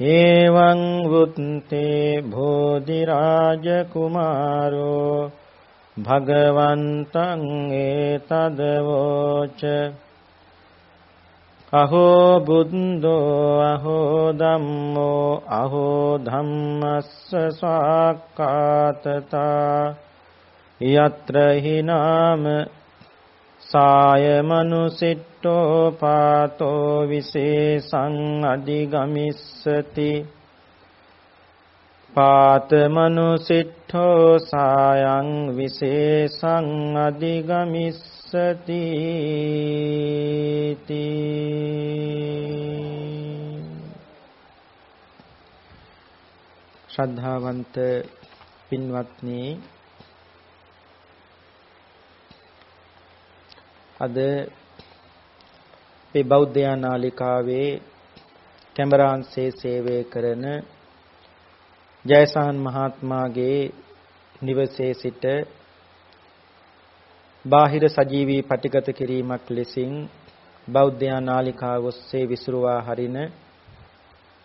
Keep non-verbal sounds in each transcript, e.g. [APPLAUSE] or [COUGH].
එවං වුත්තේ බෝධිරාජ කුමාරෝ භගවන්තං ඒතදවෝච අහෝ බුද්දෝ අහෝ ධම්මෝ අහෝ ධම්මස්ස සාක්කාතතා යත්‍ර හිනාම සාය මනුසිට්ඨෝ පාතෝ විශේෂං අධිගමිස්සති. පාත මනුසිට්ඨෝ සායං විශේෂං අධිගමිස්සති. ශ්‍රද්ධාවන්ත පින්වත්නි අද මේ බෞද්ධ නාලිකාවේ කැමරාන්සේ සේවය කරන ජයසහන් මහත්මයාගේ නිවසේ සිට බාහිර සජීවී පටිගත කිරීමක් ලෙසින් බෞද්ධ නාලිකාව ඔස්සේ විසිරුවා හරින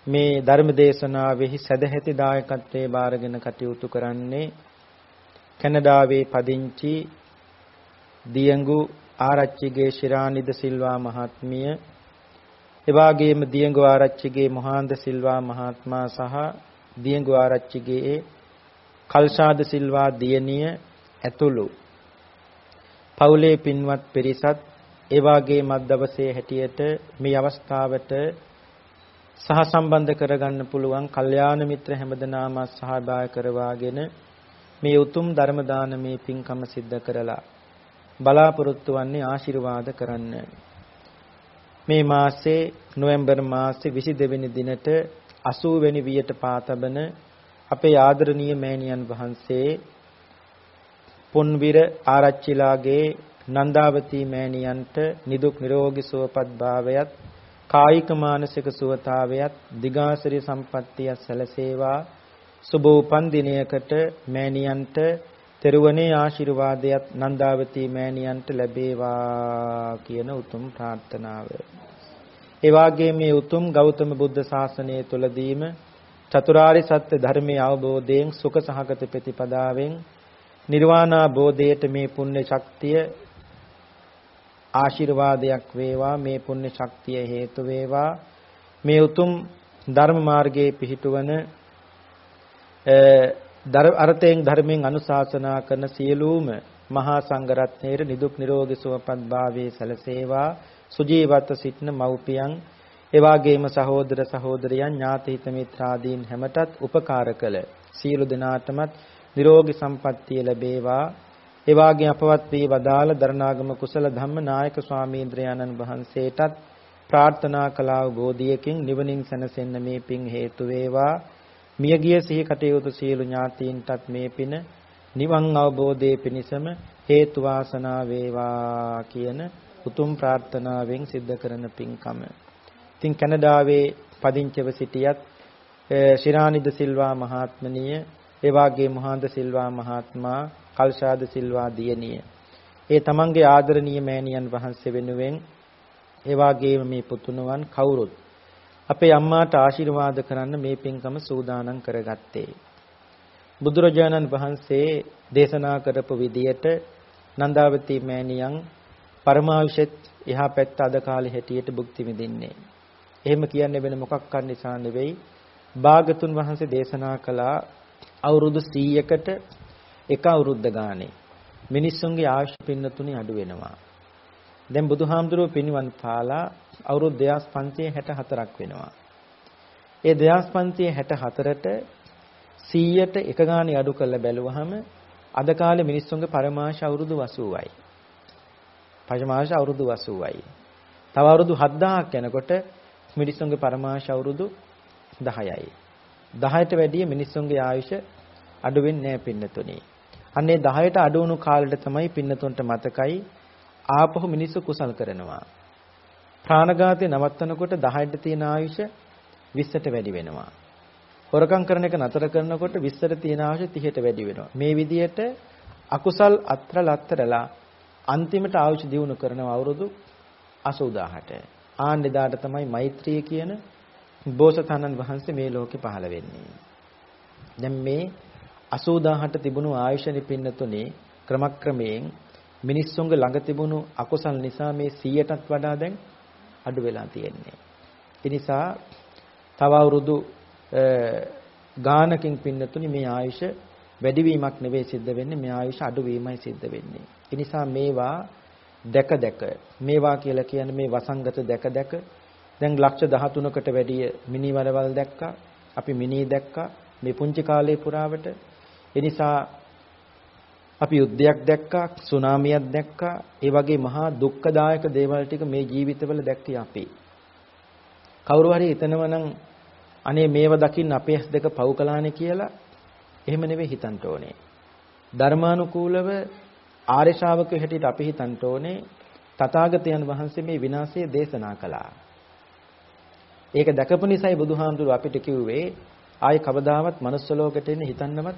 මේ ධර්ම දේශනාවෙහි සදැහැති දායකත්වයේ බාරගෙන කටයුතු කරන්නේ කැනඩාවේ පදිංචි දියඟු ආරච්චිගේ ශිරානිද සිල්වා මහත්මිය එවාගේම දියඟු ආරච්චිගේ මොහාන්ද සිල්වා මහත්මයා සහ දියඟු ආරච්චිගේ කල්ෂාද සිල්වා දියණිය ඇතුළු. පවුලේ පින්වත් පිරිසත් එවාගේ මත් දවසේ හැටියට මේ අවස්ථාවට සහ සම්බන්ධ කරගන්න පුළුවන් කල්යාණ මිත්‍ර හැමදෙනාම සහභාගී කරවාගෙන මේ උතුම් ධර්ම දානමේ පින්කම සිද්ධ කරලා බලාපොරොත්තු වන්නේ ආශිර්වාද කරන්න. මේ මාසේ නොවැම්බර් මාසේ 22 වෙනි දිනට 80 වෙනි වියට පාතබන අපේ ආදරණීය මෑණියන් වහන්සේ පොන්විර ආරච්චිලාගේ නන්දාවතී මෑණියන්ට නිදුක් නිරෝගී සුවපත් භාවයත් කායික මානසික සුවතාවයත් දිගාසිරි සම්පන්නිය සැලසේවා සුබ උපන් දිනයකට මෑණියන්ට තෙරුවනේ ආශිර්වාදයක් නන්දාවතී මෑණියන්ට ලැබේවා කියන උතුම් ප්‍රාර්ථනාව. ඒ වාගේ මේ උතුම් ගෞතම බුද්ධ ශාසනය තුලදීම චතුරාරි සත්‍ය ධර්මයේ අවබෝධයෙන් සුඛ සහගත ප්‍රතිපදාවෙන් නිර්වාණ බෝධයට මේ පුණ්‍ය ශක්තිය ආශිර්වාදයක් වේවා මේ පුණ්‍ය ශක්තිය හේතු වේවා මේ උතුම් ධර්ම මාර්ගයේ පිහිටුවන අර්ථයෙන් ධර්මයෙන් අනුශාසනා කරන සියලුම මහා සංඝරත්නයේ නිදුක් නිරෝගී සුවපත් භාවයේ සැලසේවා. සුජීවත්ව සිටින මව්පියන් එවාගේම සහෝදර සහෝදරයන් ඥාති හිත මිත්‍රාදීන් හැමතත් උපකාර කළ. සියලු දෙනාටමත් නිරෝගී සම්පන්නිය ලැබේවා. එවාගේ අපවත් වී වදාළ දරණාගම කුසල ධම්ම නායක ස්වාමීන්ද්‍රයන්න් වහන්සේටත් ප්‍රාර්ථනා කළා වූ බෝධියකින් නිවනින් සැනසෙන්න මේ පින් හේතු වේවා. මියගිය සිහි කටයුතු සියලු ඥාතීන්ටත් මේ පින නිවන් අවබෝධයේ පිණසම හේතු වාසනා වේවා කියන උතුම් ප්‍රාර්ථනාවෙන් සිද්ධ කරන පින්කම. ඉතින් කැනඩාවේ පදිංචිව සිටියත් ශිරානිද සිල්වා මහත්මනිය ඒ වාගේ මහාන්ද සිල්වා මහත්මයා, කල්ෂාද සිල්වා දියණිය. ඒ තමන්ගේ ආදරණීය මෑණියන් වහන්සේ වෙනුවෙන් ඒ වාගේම මේ පුතුණුවන් කවුරුත් අපේ අම්මාට ආශිර්වාද කරන්න මේ පින්කම සූදානම් කරගත්තේ. බුදුරජාණන් වහන්සේ දේශනා කරපු විදියට නන්දාවතී මෑණියන් පරමාවිෂෙත් එහා පැත්ත අද කාලේ හැටියට භුක්ති විඳින්නේ. එහෙම කියන්නේ වෙන මොකක් නිසා නෙවෙයි. භාගතුන් වහන්සේ දේශනා කළා අවුරුදු 100කට එක අවුරුද්ද ගානේ මිනිස්සුන්ගේ ආයුෂ පින්නතුණි අඩු වෙනවා. දැන් බුදුහාමුදුරුවෝ පින්වන් පාලා අවුරුදු 2564ක් වෙනවා. ඒ 2564ට 100ට එක ගානේ අඩු කරලා බැලුවහම අද කාලේ මිනිස්සුන්ගේ පරමාශ අවුරුදු 80යි. පරමාශ අවුරුදු 80යි. තව අවුරුදු 7000ක් යනකොට මිනිස්සුන්ගේ පරමාශ අවුරුදු 10යි. 10ට වැඩිය මිනිස්සුන්ගේ ආයුෂ අඩු වෙන්නේ නැහැ පින්නතුනේ. අන්නේ 10ට අඩු වුණු කාලෙට තමයි පින්නතුන්ට මතකයි ආපහු මිනිස්සු කුසල් කරනවා. ප්‍රාණඝාතය නවත්තනකොට 10ට තියෙන ආයුෂ 20ට වැඩි වෙනවා. හොරකම් කරන එක නතර කරනකොට 20ට තියෙන ආයුෂ 30ට වැඩි වෙනවා. මේ විදිහට අකුසල් අත්‍ර ලත්තරලා අන්තිමට ආයුෂ දියුණු කරන අවුරුදු 80000ට. ආන් එදාට තමයි මෛත්‍රිය කියන බෝසතාණන් වහන්සේ මේ ලෝකේ පහළ වෙන්නේ. දැන් මේ 80000ට තිබුණු ආයුෂ නිපින්නතුනේ ක්‍රමක්‍රමයෙන් මිනිස්සුන්ගේ ළඟ තිබුණු අකුසල් නිසා මේ 100ටත් වඩා දැන් අඩු වෙලා තියෙන්නේ. ඒ නිසා තව අවුරුදු ගානකින් පින්නතුනි මේ ආයුෂ වැඩිවීමක් නෙවෙයි සිද්ධ වෙන්නේ මේ ආයුෂ අඩුවීමයි සිද්ධ වෙන්නේ. ඒ නිසා මේවා දැක දැක මේවා කියලා කියන්නේ මේ වසංගත දැක දැක දැන් ලක්ෂ 13කට වැඩිය මිනි වලවල් දැක්කා අපි මිනි දැක්කා මේ පුංචි කාලේ පුරාවට ඒ නිසා අපි යුද්ධයක් දැක්කා, සුනාමියක් දැක්කා, ඒ වගේ මහා දුක්ඛදායක දේවල් ටික මේ ජීවිතවල දැක්කේ අපි. කවුරු හරි හිතනවනම් අනේ මේව දකින්න අපේ ඇස් දෙක පව් කළානේ කියලා එහෙම නෙවෙයි හිතන්න ඕනේ. ධර්මානුකූලව ආර්ය ශ්‍රාවකයෝ හැටියට අපි හිතන්න ඕනේ තථාගතයන් වහන්සේ මේ විනාශය දේශනා කළා. ඒක දැකපු නිසායි බුදුහාමුදුරුවෝ අපිට කිව්වේ ආයේ කවදාවත් manuss ලෝකෙට එන්න හිතන්නවත්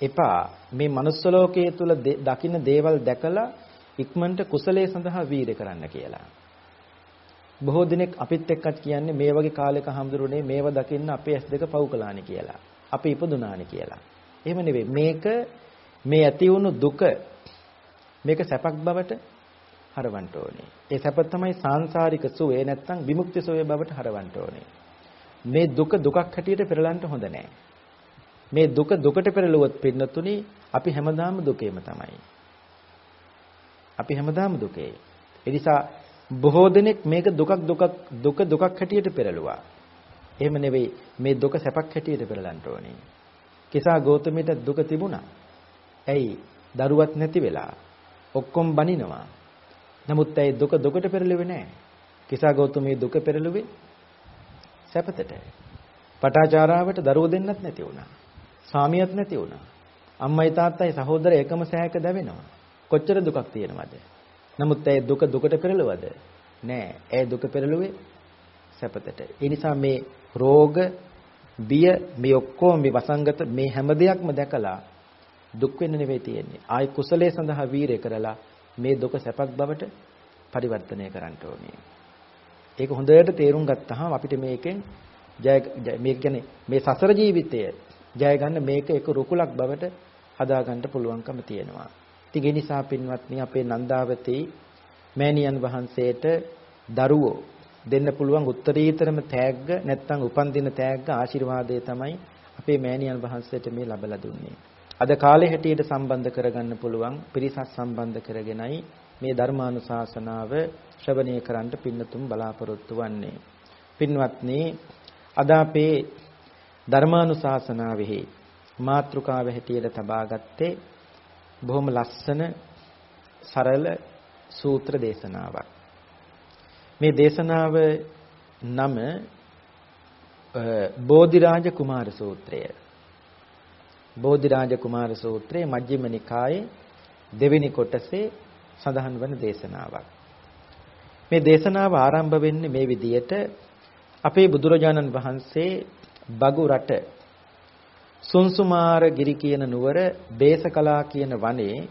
එපා. මේ manuss ලෝකයේ තුල දකින්න දේවල් දැකලා ඉක්මනට කුසලයේ සඳහා වීර කරන්න කියලා. බොහෝ දිනෙක අපිත් එක්කත් කියන්නේ මේ වගේ කාලයක හම්දුරුනේ මේව දකින්න අපේ ඇස් දෙක පව් කළානේ කියලා. අපි ඉපදුනානේ කියලා. එහෙම නෙවෙයි. මේක මේ ඇති වුණු දුක මේක සැපක් බවට හරවන්න ඕනේ. ඒ සැප තමයි සාංශාරික සුවේ නැත්තම් විමුක්ති සුවේ බවට හරවන්න ඕනේ. මේ දුක දුකක් හැටියට පෙරලන්න හොඳ නැහැ. මේ දුක දුකට පෙරළුවොත් පින්නතුනි අපි හැමදාම දුකේම තමයි. අපි හැමදාම දුකේ. ඒ නිසා බොහෝ දෙනෙක් මේක දුකක් දුකක් දුක දුකක් හැටියට පෙරළුවා. එහෙම නෙවෙයි මේ දුක සැපක් හැටියට පෙරලන්න ඕනේ. කිසා ගෞතමීට දුක තිබුණා. ඇයි? දරුවත් නැති වෙලා ඔක්කොම බනිනවා. නමුත් ඇයි දුක දුකට පෙරළුවේ නැහැ? කිසා ගෞතමී දුක පෙරළුවේ සැපතට. පටාචාරාවට දරුවෝ දෙන්නත් නැති වුණා. ස්වාමියක් නැති වුණා. අම්මයි තාත්තයි සහෝදර එකම සෑයක දැවෙනවා. කොච්චර දුකක් තියෙනවද? නමුත් ඒ දුක දුකට පෙරළුවද? නෑ. ඒ දුක පෙරළුවේ සැපතට. ඒ නිසා මේ රෝග, බිය මේ ඔක්කොම මේ වසංගත මේ හැම දෙයක්ම දැකලා දුක් වෙන්න නෙවෙයි තියෙන්නේ. ආයි කුසලයේ සඳහා වීරය කරලා මේ දුක සැපක් බවට පරිවර්තනය කරන්න ඕනේ. ඒක හොඳට තේරුම් ගත්තාම අපිට මේකෙන් ජය මේ කියන්නේ මේ සසර ජීවිතය ජය ගන්න මේක එක රුකුලක් බවට හදාගන්න පුළුවන්කම තියෙනවා. ඉතින් ඒ නිසා පින්වත්නි අපේ නන්දාවතී මෑණියන් වහන්සේට දරුවෝ දෙන්න පුළුවන් උත්තරීතරම තෑග්ග නැත්නම් උපන්දින තෑග්ග ආශිර්වාදය තමයි අපේ මෑණියන් වහන්සේට මේ ලැබලා දුන්නේ. අද කාලේ හැටියට සම්බන්ධ කරගන්න පුළුවන් පිරිසක් සම්බන්ධ කරගෙනයි මේ ධර්මානුශාසනාව ශ්‍රවණය කරන්න පින්නතුම් බලාපොරොත්තු වෙන්නේ. පින්වත්නි අද අපේ ධර්මානුශාසනාවෙහි මාත්‍රිකාව හැටියට තබාගත්තේ බොහොම ලස්සන සරල සූත්‍ර දේශනාවක්. මේ දේශනාව නම බෝධිරාජ කුමාර සූත්‍රය. බෝධිරාජ කුමාර සූත්‍රයේ මජ්ක්‍ධිම නිකායේ දෙවෙනි කොටසේ සඳහන් වන දේශනාවක්. මේ දේශනාව ආරම්භ වෙන්නේ මේ විදියට අපේ බුදුරජාණන් වහන්සේ බගු රට සුන්සුමාර ගිරි කියන නුවර බේසකලා කියන වනේ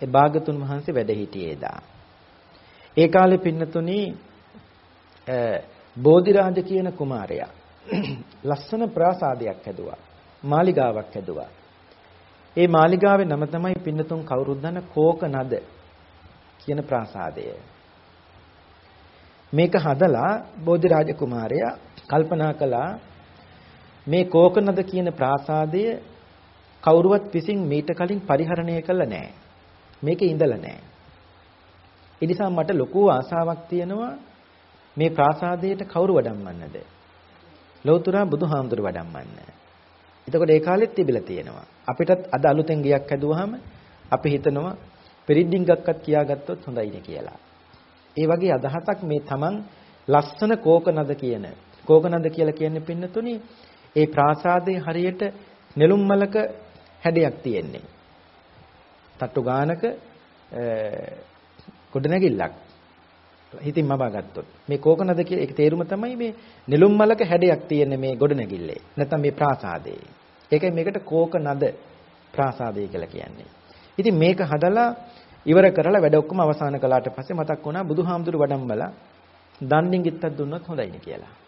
ඒ භාගතුන් වහන්සේ වැඩ හිටියේ දා. ඒ කාලේ පින්නතුණි බෝධිරාජ කියන කුමාරයා [CLEARS THROAT] ලස්සන ප්‍රාසාදයක් හැදුවා. මාලිගාවක් හැදුවා. ඒ මාලිගාවේ නම තමයි පින්නතුන් කවුරුත් දන්න කෝකනද කියන ප්‍රාසාදය. මේක හදලා බෝධිරාජ කුමාරයා කල්පනා කළා මේ කෝකනද කියන ප්‍රාසාදය කවුරුවත් විසින් මීට කලින් පරිහරණය කළා නෑ. මේකේ ඉඳලා නෑ. ඒ නිසා මට ලොකු ආසාවක් තියෙනවා මේ ප්‍රාසාදයට කවුරු වඩම්මන්නද? ලෞතර බුදුහාමුදුර වඩම්මන්න. එතකොට ඒ කාලෙත් තිබිලා තියෙනවා. අපිටත් අද අලුතෙන් ගියක් හැදුවාම අපි හිතනවා පෙරිඩ්ඩින්ගක්වත් කියාගත්තොත් හොඳයිනේ කියලා. ඒ වගේ අදහසක් මේ Taman ලස්සන කෝකනද කියන කෝකනද කියලා කියන්නේ පින්නතුනි ඒ ප්‍රාසාදයේ හරියට නෙළුම් මලක හැඩයක් තියෙන්නේ. තට්ටු ගානක ගොඩනැගිල්ලක්. හිතින් මබා ගත්තොත් මේ කෝකනද කියලා ඒක තේරුම තමයි මේ නෙළුම් මලක හැඩයක් තියෙන මේ ගොඩනැගිල්ලේ. නැත්නම් මේ ප්‍රාසාදයේ. ඒකයි මේකට කෝකනද ප්‍රාසාදය කියලා කියන්නේ. ඉතින් මේක හදලා ඉවර කරලා වැඩ ඔක්කොම අවසන් කළාට පස්සේ මතක් වුණා බුදුහාමුදුරු වඩම්බලා දන්ඩින් ගිත්තක් දුන්නොත් හොඳයිනේ කියලා.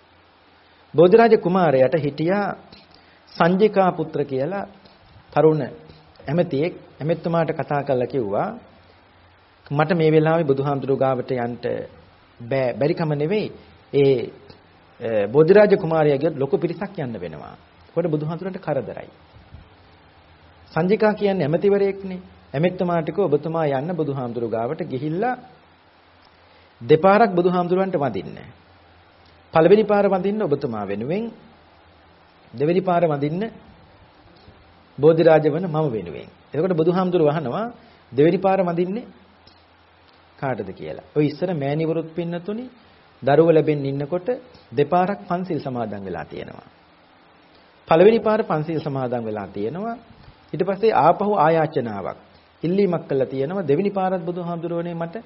බෝධිරාජ කුමාරයාට හිටියා සංජිකා පුත්‍ර කියලා තරුණ ඇමතියෙක් ඇමෙතුමාට කතා කරලා කිව්වා මට මේ වෙලාවේ බුදුහාමුදුරු ගාවට යන්න බෑ බැරිකම නෙවෙයි ඒ බෝධිරාජ කුමාරයාගේ ලොකු පිරිසක් යන්න වෙනවා. ඒකට බුදුහාමුදුරන්ට කරදරයි. සංජිකා කියන්නේ ඇමතිවරයෙක්නේ. ඇමෙත්තුමාට කිව්ව ඔබතුමා යන්න බුදුහාමුදුරු ගාවට ගිහිල්ලා දෙපාරක් බුදුහාමුදුරන්ට වඳින්න. පළවෙනි පාර වඳින්න ඔබතුමා වෙනුවෙන් දෙවෙනි පාර වඳින්න බෝධිරාජ වන මම වෙනුවෙන්. එතකොට බුදුහාමුදුරු වහනවා දෙවෙනි පාර වඳින්නේ කාටද කියලා. ඔය ඉස්සර මෑණිවරුත් පින්නතුනි දරුව ලැබෙන්න ඉන්නකොට දෙපාරක් පන්සිල් සමාදන් වෙලා තියෙනවා. පළවෙනි පාර පන්සිල් සමාදන් වෙලා තියෙනවා. ඊට පස්සේ ආපහු ආයාචනාවක් ඉල්ලීමක් කළා තියෙනවා දෙවෙනි පාරත් බුදුහාමුදුරුවනේ මට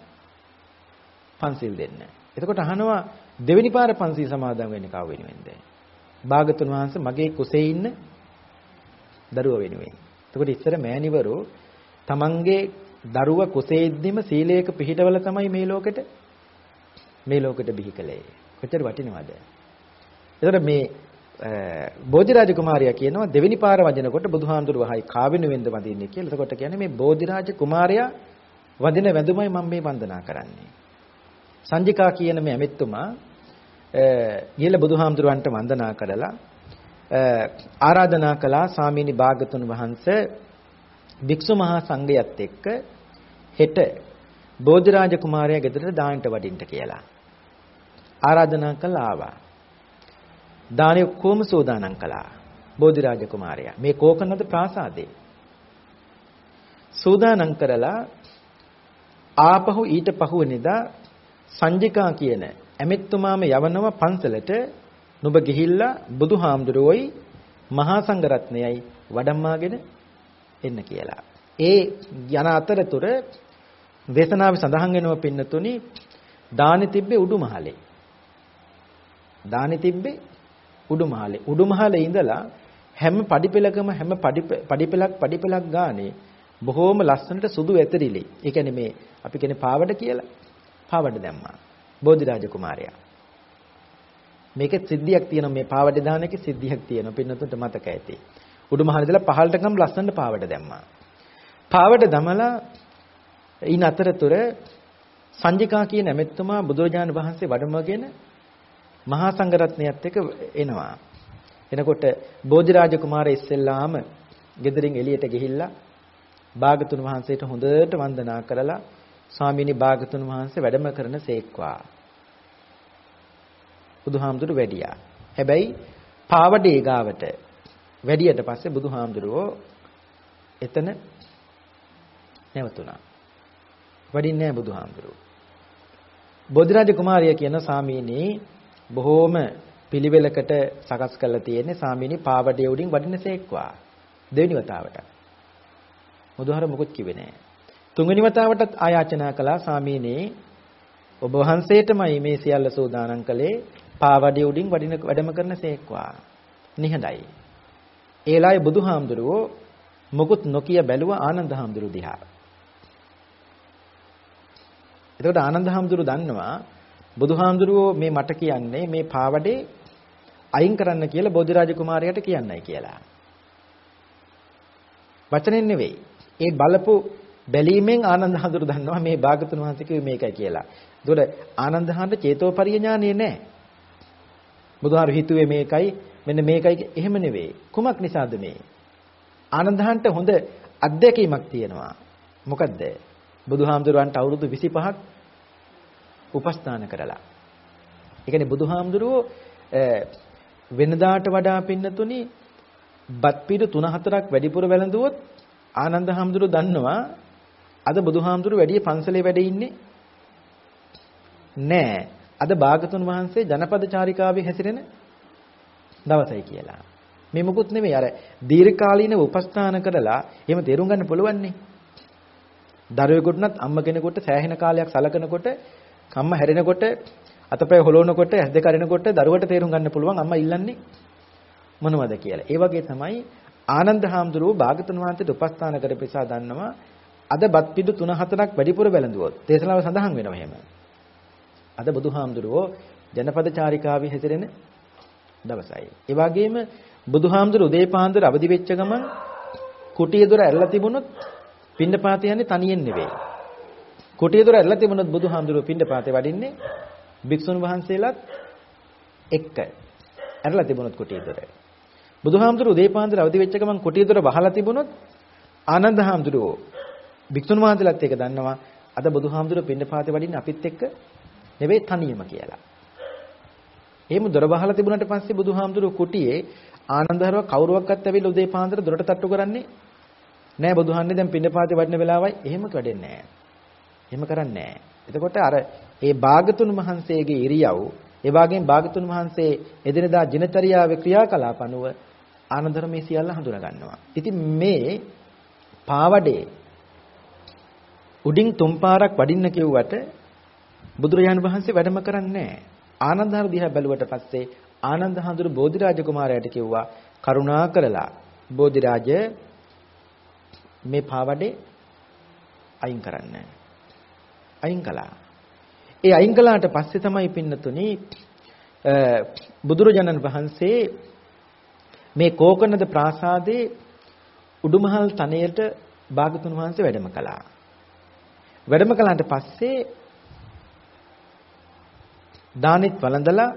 පන්සිල් දෙන්න. එතකොට අහනවා දෙවෙනි පාර පන්සිල් සමාදන් වෙන්නේ කව වෙනුවෙන්ද? භාගතුන් වහන්සේ මගේ කුසේ ඉන්න දරුව වෙනුවෙන්. එතකොට ඉස්සර මෑණිවරු තමන්ගේ දරුවා කුසේ ඉද්දිම සීලයක පිළිහිටවල තමයි මේ ලෝකෙට මේ ලෝකෙට බිහි කළේ. කොච්චර වටිනවද? එතකොට මේ බෝධිරාජ කුමාරයා කියනවා දෙවෙනි පාර වදිනකොට බුදුහාමුදුර වහයි කාවෙන වෙන්ද වදින්නේ කියලා. එතකොට කියන්නේ මේ බෝධිරාජ කුමාරයා වදින වැඳුමයි මම මේ වන්දනා කරන්නේ. සංජිකා කියන මේ ඇමෙත්තුමා ගිහලා බුදුහාමුදුරන්ට වන්දනා කරලා ආරාධනා කළා සාමීනි භාගතුන් වහන්සේ භික්ෂු මහා සංඝයත් එක්ක හෙට බෝධිරාජ කුමාරයා ගෙදරට දාන්නට වඩින්න කියලා. ආරාධනා කළා ආවා. දානේ ඔක්කොම සෝදානම් කළා. බෝධිරාජ කුමාරයා. මේ කෝකනද ප්‍රාසාදේ. සෝදානම් කරලා ආපහු ඊට පහුවෙනිදා සංජිකා කියන ඇමෙත්තුමාම යවනව පන්සලට නුඹ ගිහිල්ලා බුදුහාමුදුරුවෝයි මහා සංඝරත්නයයි වඩම්මාගෙන එන්න කියලා. ඒ යන අතරතුර දේශනාවේ සඳහන් වෙනව පින්නතුනි දානි තිබ්බේ උඩුමහලේ. දානි තිබ්බේ උඩුමහලේ. උඩුමහලේ ඉඳලා හැම පඩිපෙලකම හැම පඩිපෙලක් පඩිපෙලක් ගානේ බොහෝම ලස්සනට සුදු ඇතරිලි. ඒ කියන්නේ මේ අපි කියන්නේ පාවඩ කියලා. පාවඩ දැම්මා. බෝධිරාජ කුමාරයා. මේකේ සිද්ධියක් තියෙනවා මේ පාවඩ දාන එකේ සිද්ධියක් තියෙනවා. පින්නතුන්ට මතක ඇති. උඩුමහල ඉඳලා පහළට ගම් ලස්සනට පාවඩ දැම්මා. පාවඩ දමලා ඉන් අතරතුර සංජිකා කියන ඇමෙත්තුමා බුදුරජාණන් වහන්සේ වඩමගෙන මහා සංඝරත්නයත් එක්ක එනවා. එනකොට බෝධිරාජ කුමාරය ඉස්සෙල්ලාම ගෙදරින් එළියට ගිහිල්ලා භාගතුන් වහන්සේට හොඳට වන්දනා කරලා ස්වාමීනි භාගතුන් වහන්සේ වැඩම කරන සේක්වා. බුදුහාමුදුරු වැඩියා. හැබැයි පාවඩේ ගාවට වැඩියට පස්සේ බුදුහාමුදුරුවෝ එතන නැවතුණා. වඩින්නේ නැහැ බුදුහාමුදුරුවෝ. බෝධිරාජ කුමාරිය කියන සාමීනි බොහෝම පිළිවෙලකට සකස් කරලා තියෙන්නේ සාමීනි පාවඩේ උඩින් වඩිනසේක්වා දෙවෙනි වතාවට. බුදුහාර මොකොත් කිව්වේ නැහැ. තුන්වෙනි වතාවටත් ආයාචනා කළා සාමීනි ඔබ වහන්සේටමයි මේ සියල්ල සූදානම් කළේ පාවඩේ උඩින් වඩින වැඩම කරනසේක්වා. නිහඬයි. ඒලායි බුදුහාමුදුරුවෝ මොකුත් නොකිය බැලුවා ආනන්ද හාමුදුරුව දිහා. එතකොට ආනන්ද හාමුදුරුව දන්නවා බුදුහාමුදුරුවෝ මේ මට කියන්නේ මේ පාවඩේ අයින් කරන්න කියලා බෝධිරාජ කුමාරයාට කියන්නයි කියලා. වචනෙන් නෙවෙයි. ඒ බලපු බැලීමෙන් ආනන්ද හඳුරු දන්නවා මේ භාගතුන් වහන්සේ කිව්වේ මේකයි කියලා. ඒතකොට ආනන්ද හඳ චේතෝපරිය ඥානෙ නෑ. බුදුහාරු හිතුවේ මේකයි මෙන්න මේකයි එහෙම නෙවෙයි. කුමක් නිසාද මේ? ආනන්දහන්ට හොඳ අත්දැකීමක් තියෙනවා. මොකද්ද? බුදුහාමුදුරුවන්ට අවුරුදු 25ක් උපස්ථාන කරලා. ඒ කියන්නේ බුදුහාමුදුරුවෝ වෙනදාට වඩා පින්නතුනි බත් පිඩු 3-4ක් වැඩිපුර වැළඳුවොත් ආනන්ද හාමුදුරුව දන්නවා අද බුදුහාමුදුරුව වැඩි පන්සලේ වැඩ ඉන්නේ නෑ අද භාගතුන් වහන්සේ ජනපද චාරිකාවේ හැසිරෙන දවසයි කියලා. මේ මොකුත් නෙමෙයි අර දීර්ඝකාලීනව උපස්ථාන කරලා එහෙම තේරුම් ගන්න පුළුවන් නේ. දරුවෙකුටනත් අම්ම කෙනෙකුට සෑහෙන කාලයක් සලකනකොට කම්ම හැරෙනකොට අතපය හොලවනකොට ඇස් දෙක අරිනකොට දරුවට තේරුම් ගන්න පුළුවන් අම්මා ඉල්ලන්නේ මොනවද කියලා. ඒ වගේ තමයි ආනන්ද හාමුදුරුවෝ භාගතුන් වහන්සේට උපස්ථාන කරපෙසා දන්නවා අද බත් පිඩු 3-4ක් වැඩිපුර වැළඳුවොත් දේශනාව සඳහන් වෙනවා එහෙම. අද බුදුහාමුදුරුවෝ ජනපද චාරිකාවේ හැසිරෙන දවසයි. ඒ වගේම බුදුහාමුදුරුවෝ උදේ පාන්දර අවදි වෙච්ච ගමන් කුටිය දොර ඇරලා තිබුණොත් පින්නපාත යන්නේ තනියෙන් නෙවෙයි. කුටිය දොර ඇරලා තිබුණොත් බුදුහාමුදුරුවෝ පින්නපාතේ වඩින්නේ භික්ෂුන් වහන්සේලාත් එක්ක. ඇරලා තිබුණොත් කුටිය දොර. බුදුහාමුදුරුවෝ උදේ පාන්දර අවදි වෙච්ච ගමන් කුටිය දොර වහලා තිබුණොත් ආනන්ද හාමුදුරුවෝ භික්ෂුන් වහන්සේලාත් ඒක දන්නවා අද බුදුහාමුදුරුවෝ පින්නපාතේ වඩින්නේ අපිත් එක්ක නෙවෙයි තනියම කියලා. එහෙම දොර වහලා තිබුණාට පස්සේ බුදුහාමුදුරුවෝ කුටියේ ආනන්දහරව කවුරුවක්වත් ඇවිල්ලා උදේ පාන්දර දොරට තට්ටු කරන්නේ නෑ බුදුහාන්නේ දැන් පින්නපාතේ වඩින වෙලාවයි එහෙම වැඩෙන්නේ නෑ. එහෙම කරන්නේ නෑ. එතකොට අර ඒ භාගතුන් වහන්සේගේ ඉරියව් ඒ වගේම භාගතුන් වහන්සේ එදිනදා දිනචරියාවේ ක්‍රියාකලාප අනුව ආනන්දර මේ සියල්ල හඳුනා ගන්නවා. ඉතින් මේ පාවඩේ උඩින් තුන් පාරක් වඩින්න කිව්වට බුදුරජාණන් වහන්සේ වැඩම කරන්නේ නැහැ. ආනන්දහර දිහා බැලුවට පස්සේ ආනන්ද හඳුරු බෝධිරාජ කුමාරයාට කිව්වා කරුණා කරලා බෝධිරාජ මේ පාවඩේ අයින් කරන්න. අයින් කළා. ඒ අයින් කළාට පස්සේ තමයි පින්නතුනි බුදුරජාණන් වහන්සේ මේ කෝකනද ප්‍රාසාදේ උඩුමහල් තනයට භාගතුන් වහන්සේ වැඩම කළා. වැඩම කළාට පස්සේ දානෙත් වළඳලා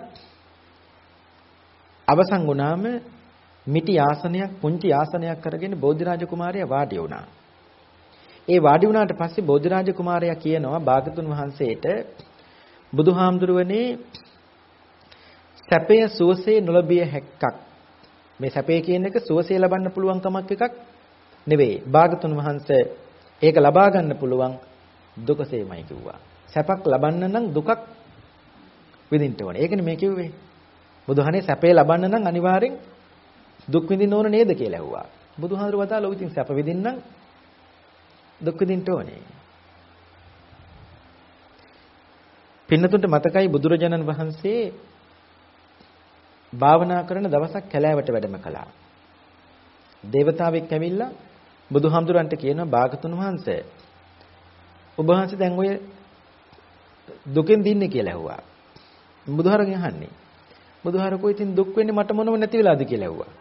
අවසන් වුණාම මිටි ආසනයක් පුංචි ආසනයක් කරගෙන බෝධිරාජ කුමාරයා වාඩි වුණා. ඒ වාඩි වුණාට පස්සේ බෝධිරාජ කුමාරයා කියනවා භාගතුන් වහන්සේට බුදුහාමුදුරුවනේ සැපය සුවසේ නොලබිය හැක්කක්. මේ සැපේ කියන එක සුවසේ ලබන්න පුළුවන් කමක් එකක් නෙවෙයි. භාගතුන් වහන්සේ ඒක ලබා ගන්න පුළුවන් දුකසේමයි කිව්වා. සැපක් ලබන්න නම් දුකක් විඳින්න ඕනේ. ඒකනේ මේ කිව්වේ. බුදුහානේ සැපේ ලබන්න නම් අනිවාර්යෙන් දුක් විඳින්න ඕන නේද කියලා ඇහුවා. බුදුහාඳුර වදාළෝ ඉතින් සැප විඳින්න දුක් විඳින්න ඕනේ. පින්නතුන්ට මතකයි බුදුරජාණන් වහන්සේ භාවනා කරන දවසක් කැලෑවට වැඩම කළා. දේවතාවෙක් ඇවිල්ලා බුදුහාමුදුරන්ට කියනවා භාගතුන් වහන්සේ ඔබ වහන්සේ දැන් ඔය දුකෙන් දින්නේ කියලා ඇහුවා. බුදුහාරගෙන් අහන්නේ. බුදුහාර කොයි ඉතින් දුක් වෙන්නේ මට මොනව නැති වෙලාද කියලා ඇහුවා.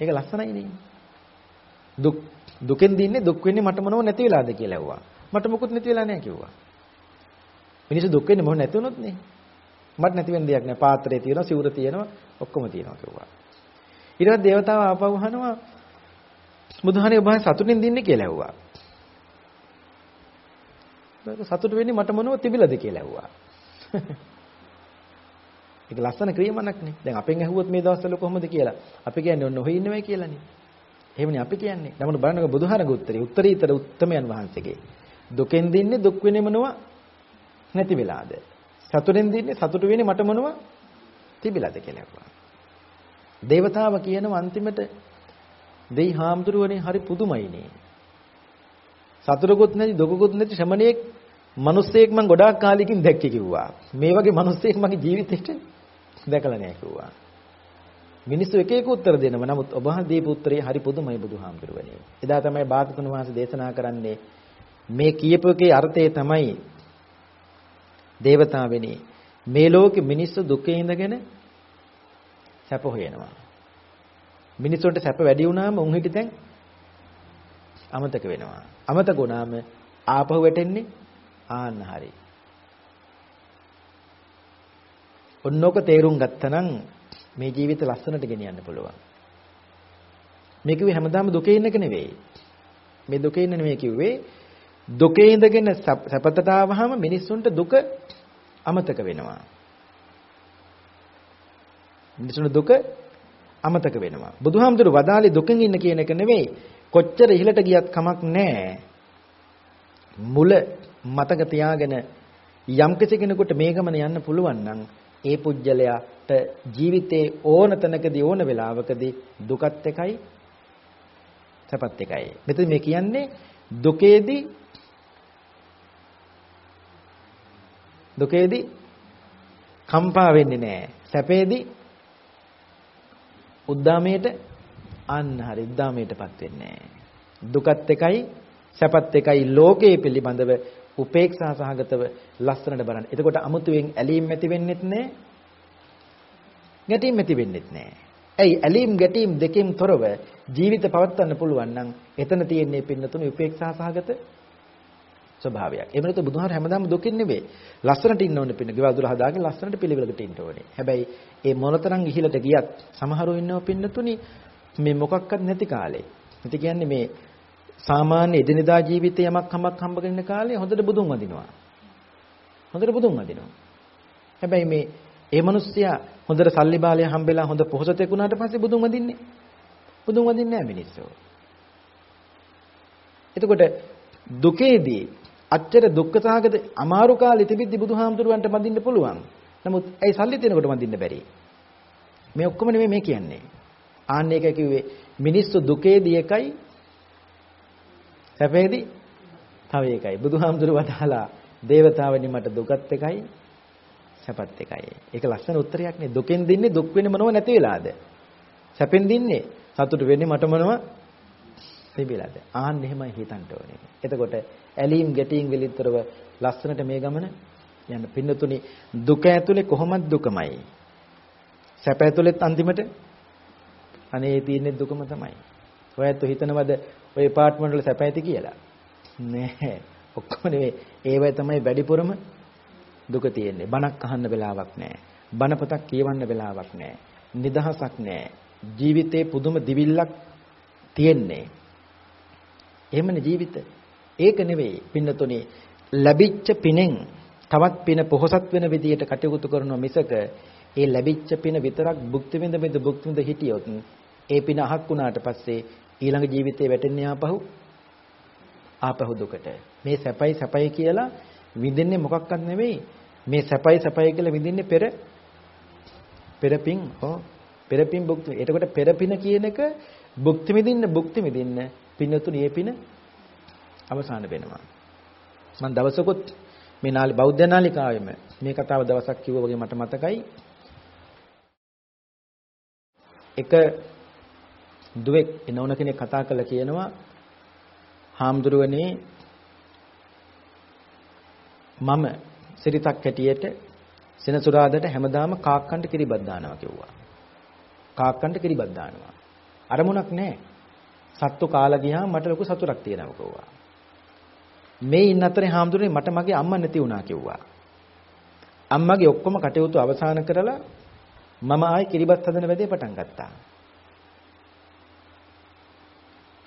ඒක ලස්සනයි නේ. දුක් දුකෙන් දින්නේ දුක් වෙන්නේ මට මොනව නැති වෙලාද කියලා ඇහුවා. මට මොකුත් නැති වෙලා නැහැ කිව්වා. මිනිස්සු දුක් වෙන්නේ මොහොත නැති වුණොත් නේ. මට නැති වෙන දෙයක් නෑ. පාත්‍රය තියෙනවා, සිවුර තියෙනවා, ඔක්කොම තියෙනවා කිව්වා. ඊට පස්සේ දේවතාව ආපහු අහනවා බුදුහානේ ඔබ සතුටින් දින්නේ කියලා ඇහුවා. සතුට වෙන්නේ මට මොනව තිබිලාද කියලා ඇහුවා. [LAUGHS] ඒක ලස්සන ක්‍රියාමනක්නේ. දැන් අපෙන් ඇහුවොත් මේ දවස්වල කොහොමද කියලා. අපි කියන්නේ ඔන්න ඔහි ඉන්නවයි කියලානේ. එහෙමනේ අපි කියන්නේ. නමුත් බලන්නකො බුදුහාරගේ උත්තරේ උත්තරීතර උත්තමයන් වහන්සේගේ. දුකෙන් දින්නේ දුක් වෙන්නේ මොනව නැති වෙලාද? සතුටෙන් දින්නේ සතුට වෙන්නේ මට මොනව තිබිලාද කියලා ඇහුවා. දේවතාව කියනවා අන්තිමට දෙයි හාමුදුරුවනේ හරි පුදුමයිනේ. සතුටකුත් නැති දුකකුත් නැති ශ්‍රමණේක් මිනිස්සෙක් මම ගොඩාක් කාලෙකින් දැක්කේ කිව්වා. මේ වගේ මිනිස්සෙක් මගේ ජීවිතේට දැකලා නැහැ කිව්වා. මිනිස්සු එක එක උත්තර දෙනවා. නමුත් ඔබ වහන්සේ දීපු උත්තරේ හරි පුදුමයි බුදුහාමුදුරුවනේ. එදා තමයි බාගතුන් වහන්සේ දේශනා කරන්නේ මේ කියපු එකේ අර්ථය තමයි දේවතාවෙනි මේ ලෝකෙ මිනිස්සු දුකේ ඉඳගෙන සැප හොයනවා. මිනිස්සුන්ට සැප වැඩි වුණාම උන් හිටි දැන් අමතක වෙනවා. අමතක වුණාම ආපහු වැටෙන්නේ ආන්න හරි. ඔන්නෝක තේරුම් ගත්තනම් මේ ජීවිත ලස්සනට ගෙනියන්න පුළුවන්. මේ කිව්වේ හැමදාම දුකේ ඉන්න එක නෙවෙයි. මේ දුකේ ඉන්න නෙවෙයි කිව්වේ දුකේ ඉඳගෙන සැපතට ආවහම මිනිස්සුන්ට දුක අමතක වෙනවා. මිනිසුන්ට දුක අමතක වෙනවා. බුදුහාමුදුරු වදාලේ දුකෙන් ඉන්න කියන එක නෙවෙයි. කොච්චර ඉහළට ගියත් කමක් නැහැ. මුල මතක තියාගෙන යම් කෙනෙකුට මේ ගමන යන්න පුළුවන් නම් ඒ පුජ්‍යලයාට ජීවිතේ ඕන තැනකදී ඕන වෙලාවකදී දුකත් එකයි සැපත් එකයි. මෙතන මේ කියන්නේ දුකේදී දුකේදී කම්පා වෙන්නේ නැහැ. සැපේදී උද්දාමයට අන්න හරි උද්දාමයටපත් වෙන්නේ දුකත් එකයි සැපත් එකයි ලෝකයේ පිළිබඳව උපේක්ෂා සහගතව ලස්සනට බලන්න. එතකොට අමුතුවෙන් ඇලීම් ඇති වෙන්නෙත් නැහැ. ගැටීම් ඇති වෙන්නෙත් නැහැ. ඇයි ඇලීම් ගැටීම් දෙකෙන් තොරව ජීවිත පවත්වන්න පුළුවන් නම් එතන තියෙන්නේ පින්නතුණු උපේක්ෂා සහගත ස්වභාවයක්. එහෙම නැත්නම් බුදුහාර හැමදාම දුකින් නෙවෙයි. ලස්සනට ඉන්න ඕනේ පින්න. ගෙවල් දුර හදාගෙන ලස්සනට පිළිවෙලකට ඉන්න ඕනේ. හැබැයි ඒ මොනතරම් ඉහිලට ගියත් සමහරව ඉන්නව පින්නතුණි මේ මොකක්වත් නැති කාලේ. ඉතින් කියන්නේ මේ සාමාන්‍ය එදිනදා ජීවිතේ යමක් හමක් හම්බ කරන කාලේ හොඳට බුදුන් වදිනවා. හොඳට බුදුන් වදිනවා. හැබැයි මේ ඒ මිනිස්සයා හොඳට සල්ලි බාලය හම්බෙලා හොඳ පොහොසතෙක් වුණාට පස්සේ බුදුන් වදින්නේ. බුදුන් වදින්නේ නැහැ මිනිස්සු. එතකොට දුකේදී අච්චර දුක්ඛසහගත අමාරු කාලේ තිබිද්දි බුදුහාමුදුරුවන්ට මදින්න පුළුවන්. නමුත් ඇයි සල්ලි දෙනකොට මදින්න බැරි? මේ ඔක්කොම නෙමෙයි මේ කියන්නේ. ආන්න එක කිව්වේ මිනිස්සු දුකේදී එකයි සැපේදී තව එකයි. බුදුහාමුදුරුව වදාලා දේවතාවනි මට දුකත් එකයි සැපත් එකයි. ඒක ලස්සන උත්තරයක් නේ. දුකෙන් දින්නේ දුක් වෙන්නේ මොනව නැති වෙලාද? සැපෙන් දින්නේ සතුට වෙන්නේ මට මොනව තිබිලාද? ආන්න එහෙමයි හිතන්න ඕනේ. එතකොට ඇලීම් ගැටීම් වලින්තරව ලස්සනට මේ ගමන යන්න පින්නතුනි දුක ඇතුලේ කොහොමද දුකමයි. සැප ඇතුලෙත් අන්තිමට අනේ තියෙන්නේ දුකම තමයි. ඔයත් හිතනවද ඔය ඇපාර්ට්මන්ට් වල සැප ඇති කියලා? නෑ. ඔක්කොම නෙවෙයි. ඒවයි තමයි වැඩිපුරම දුක තියෙන්නේ. බණක් අහන්න වෙලාවක් නෑ. බණ පොතක් කියවන්න වෙලාවක් නෑ. නිදහසක් නෑ. ජීවිතේ පුදුම දිවිල්ලක් තියෙන්නේ. එහෙමනේ ජීවිත. ඒක නෙවෙයි පින්නතුනේ ලැබිච්ච පිනෙන් තවත් පින පොහසත් වෙන විදියට කටයුතු කරනවා මිසක ඒ ලැබිච්ච පින විතරක් භුක්ති විඳ විඳ භුක්ති විඳ හිටියොත් ඒ පින අහක් වුණාට පස්සේ ඊළඟ ජීවිතේ වැටෙන්නේ ආපහු ආපහු දුකට. මේ සැපයි සැපයි කියලා විඳින්නේ මොකක්වත් නෙවෙයි. මේ සැපයි සැපයි කියලා විඳින්නේ පෙර පෙරපින් හෝ පෙරපින් භුක්ති. එතකොට පෙරපින කියන එක භුක්ති විඳින්න භුක්ති විඳින්න පින්නතුණු මේ පින අවසාන වෙනවා. මම දවසකොත් මේ නාලි බෞද්ධ නාලිකාවෙම මේ කතාව දවසක් කිව්වා වගේ මට මතකයි. එක දුවෙක් එනවන කෙනෙක් කතා කරලා කියනවා හාමුදුරුවනේ මම සිරිතක් හැටියට සෙනසුරාදට හැමදාම කාක්කන්ට කිරිබත් දානවා කිව්වා. කාක්කන්ට කිරිබත් දානවා. අරමුණක් නැහැ. සත්තු කාලා ගියාම මට ලොකු සතුටක් තියෙනවා කිව්වා. මේ ඉන්න අතරේ හාමුදුරනේ මට මගේ අම්මා නැති වුණා කිව්වා. අම්මගේ ඔක්කොම කටයුතු අවසන් කරලා මම ආයි කිරිබත් හදන වැඩේ පටන් ගත්තා.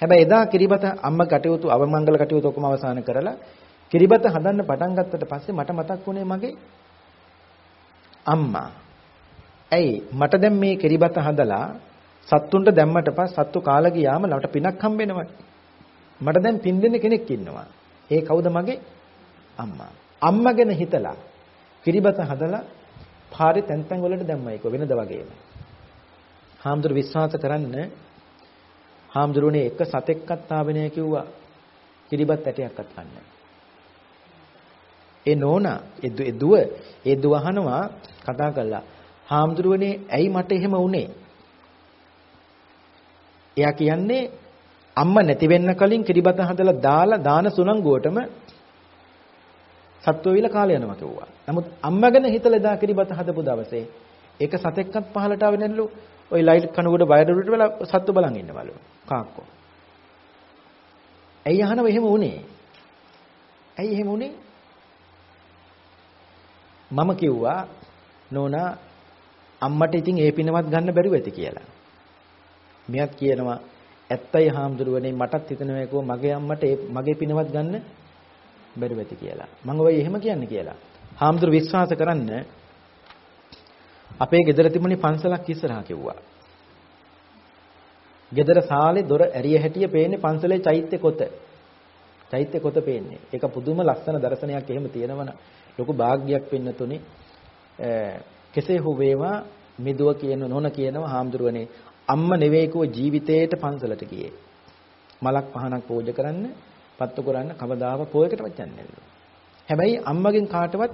හැබැයි එදා කිරිබත අම්මා කටයුතු අවමංගල කටයුතු ඔක්කොම අවසන් කරලා කිරිබත හදන්න පටන් ගත්තට පස්සේ මට මතක් වුණේ මගේ අම්මා. ඇයි මට දැන් මේ කිරිබත හදලා සත්තුන්ට දැම්මට පස්සේ සත්තු කාලා ගියාම ලවට පිනක් හම්බෙනවා. මට දැන් පින් දෙන්න කෙනෙක් ඉන්නවා. ඒ කවුද මගේ අම්මා. අම්මා ගැන හිතලා කිරිබත හදලා පාරේ තැන් තැන් වලට දැම්මයික වෙනද වගේම. හාමුදුර විශ්වාස කරන්න හාමුදුරුවනේ එක සතෙක්වත් ආවේ නැහැ කිව්වා. කිරිබත් ඇටයක්වත් ගන්න. ඒ නෝනා ඒ දුව ඒ දුව අහනවා කතා කළා. හාමුදුරුවනේ ඇයි මට එහෙම වුනේ? එයා කියන්නේ අම්මා නැති වෙන්න කලින් කිරිබත හදලා දාලා දාන සුනංගුවටම සත්ව විල කාලය යනවා කිව්වා. නමුත් අම්මා ගැන හිතලා දා කිරිබත හදපු දවසේ ඒක සතෙක්වත් පහලට ආවේ නැල්ලු. ওই ලයිට් කනුවඩ බයඩරුවට වෙලා සත්තු බලන් ඉන්නවලු. කාක්කෝ. ඇයි අහනව එහෙම වුනේ? ඇයි එහෙම වුනේ? මම කිව්වා නෝනා අම්මට ඉතින් ඒ පිනවත් ගන්න බැරුව ඇති කියලා. මෙයත් කියනවා ඇත්තයි හාමුදුරුවනේ මටත් හිතෙනවා ඒකෝ මගේ අම්මට මගේ පිනවත් ගන්න බැරුව ඇති කියලා. මම ඔය එහෙම කියන්නේ කියලා. හාමුදුරු විශ්වාස කරන්න අපේ ගෙදර තිබුණේ පන්සලක් ඉස්සරහා කිව්වා. ගෙදර සාලේ දොර ඇරිය හැටිය පේන්නේ පන්සලේ චෛත්‍ය කොත. චෛත්‍ය කොත පේන්නේ. ඒක පුදුම ලස්සන දර්ශනයක් එහෙම තියෙනවන ලොකු භාග්යක් වෙන්න තුනේ. කෙසේ හෝ වේවා මිදුව කියන නෝන කියනවා හාමුදුරුවනේ අම්ම නෙවෙයිකෝ ජීවිතේට පන්සලට ගියේ. මලක් පහනක් පූජා කරන්න, පත්තු කරන්න කවදාව පොයකටවත් යන්නේ නැහැ. හැබැයි අම්මගෙන් කාටවත්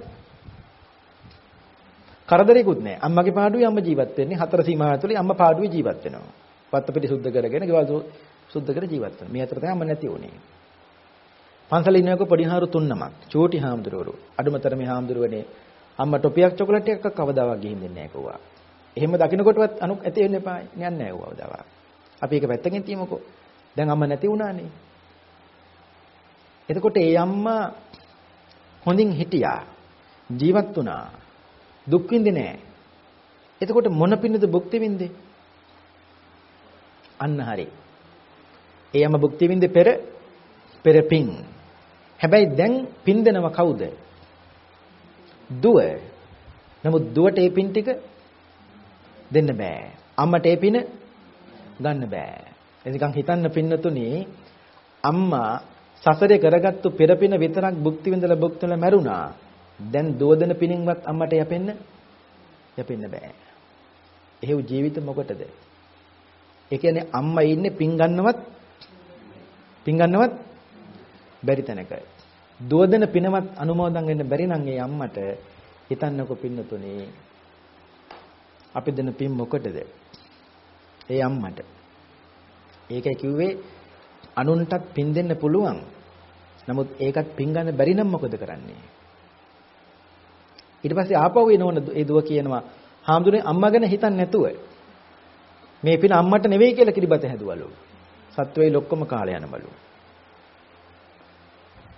කරදරයක්වත් නැහැ. අම්මගේ පාඩුවේ අම්ම ජීවත් වෙන්නේ හතර සීමාව ඇතුලේ අම්මා පාඩුවේ ජීවත් වෙනවා. පත්ත පිටි සුද්ධ කරගෙන, ගෙවල් සුද්ධ කර ජීවත් වෙනවා. මේ අතර තමයි අම්ම නැති උනේ. පන්සලේ ඉන්නකො පොඩිහාරු තුන්නමක්. චූටි හාමුදුරුවෝ. අඩුමතර මේ හාමුදුරුවනේ අම්මා ටොපියක් චොකලට් එකක් කවදාවත් ගිහින් දෙන්නේ නැහැ කිව්වා. එහෙම දකින්නකොටවත් අනුක් ඇති වෙන්න එපා. යන්නේ නැහැ ඌව දවා. අපි ඒක පැත්තකින් තියමුකෝ. දැන් අම්මා නැති වුණානේ. එතකොට ඒ අම්මා හොඳින් හිටියා. ජීවත් වුණා. දුක් විඳින්නේ නැහැ. එතකොට මොන පින්නද භුක්ති විඳේ? අන්න හරි. ඒ අම්මා භුක්ති විඳේ පෙර පෙර පින්. හැබැයි දැන් පින් දෙනව කවුද? දුව. නමුත් දුවට ඒ පින් ටික දෙන්න බෑ. අම්මට ඒ පින ගන්න බෑ. එනිකන් හිතන්න පින්නතුනි අම්මා සසරේ කරගත්තු පෙරපින විතරක් භුක්ති විඳලා භුක්ති වල මැරුණා. දැන් දුවදෙන පිනින්වත් අම්මට යපෙන්න යපෙන්න බෑ. එහෙව් ජීවිත මොකටද? ඒ කියන්නේ අම්මා ඉන්නේ පින් ගන්නවත් පින් ගන්නවත් බැරි තැනක. දුවදෙන පිනවත් අනුමෝදන් වෙන්න බැරි නම් ඒ අම්මට හිතන්නකො පින්නතුනේ අපි දෙන පින් මොකටද? ඒ අම්මට. ඒකයි කිව්වේ අනුන්ටත් පින් දෙන්න පුළුවන්. නමුත් ඒකත් පින් ගන්න බැරි නම් මොකද කරන්නේ? ඊට පස්සේ ආපහු එනවන ඒ දුව කියනවා හාමුදුරනේ අම්මා ගැන හිතන්නේ නැතුව මේ පින අම්මට නෙවෙයි කියලා කිරිබත හැදුවලු. සත්වයේ ලොක්කම කාලය යනවලු.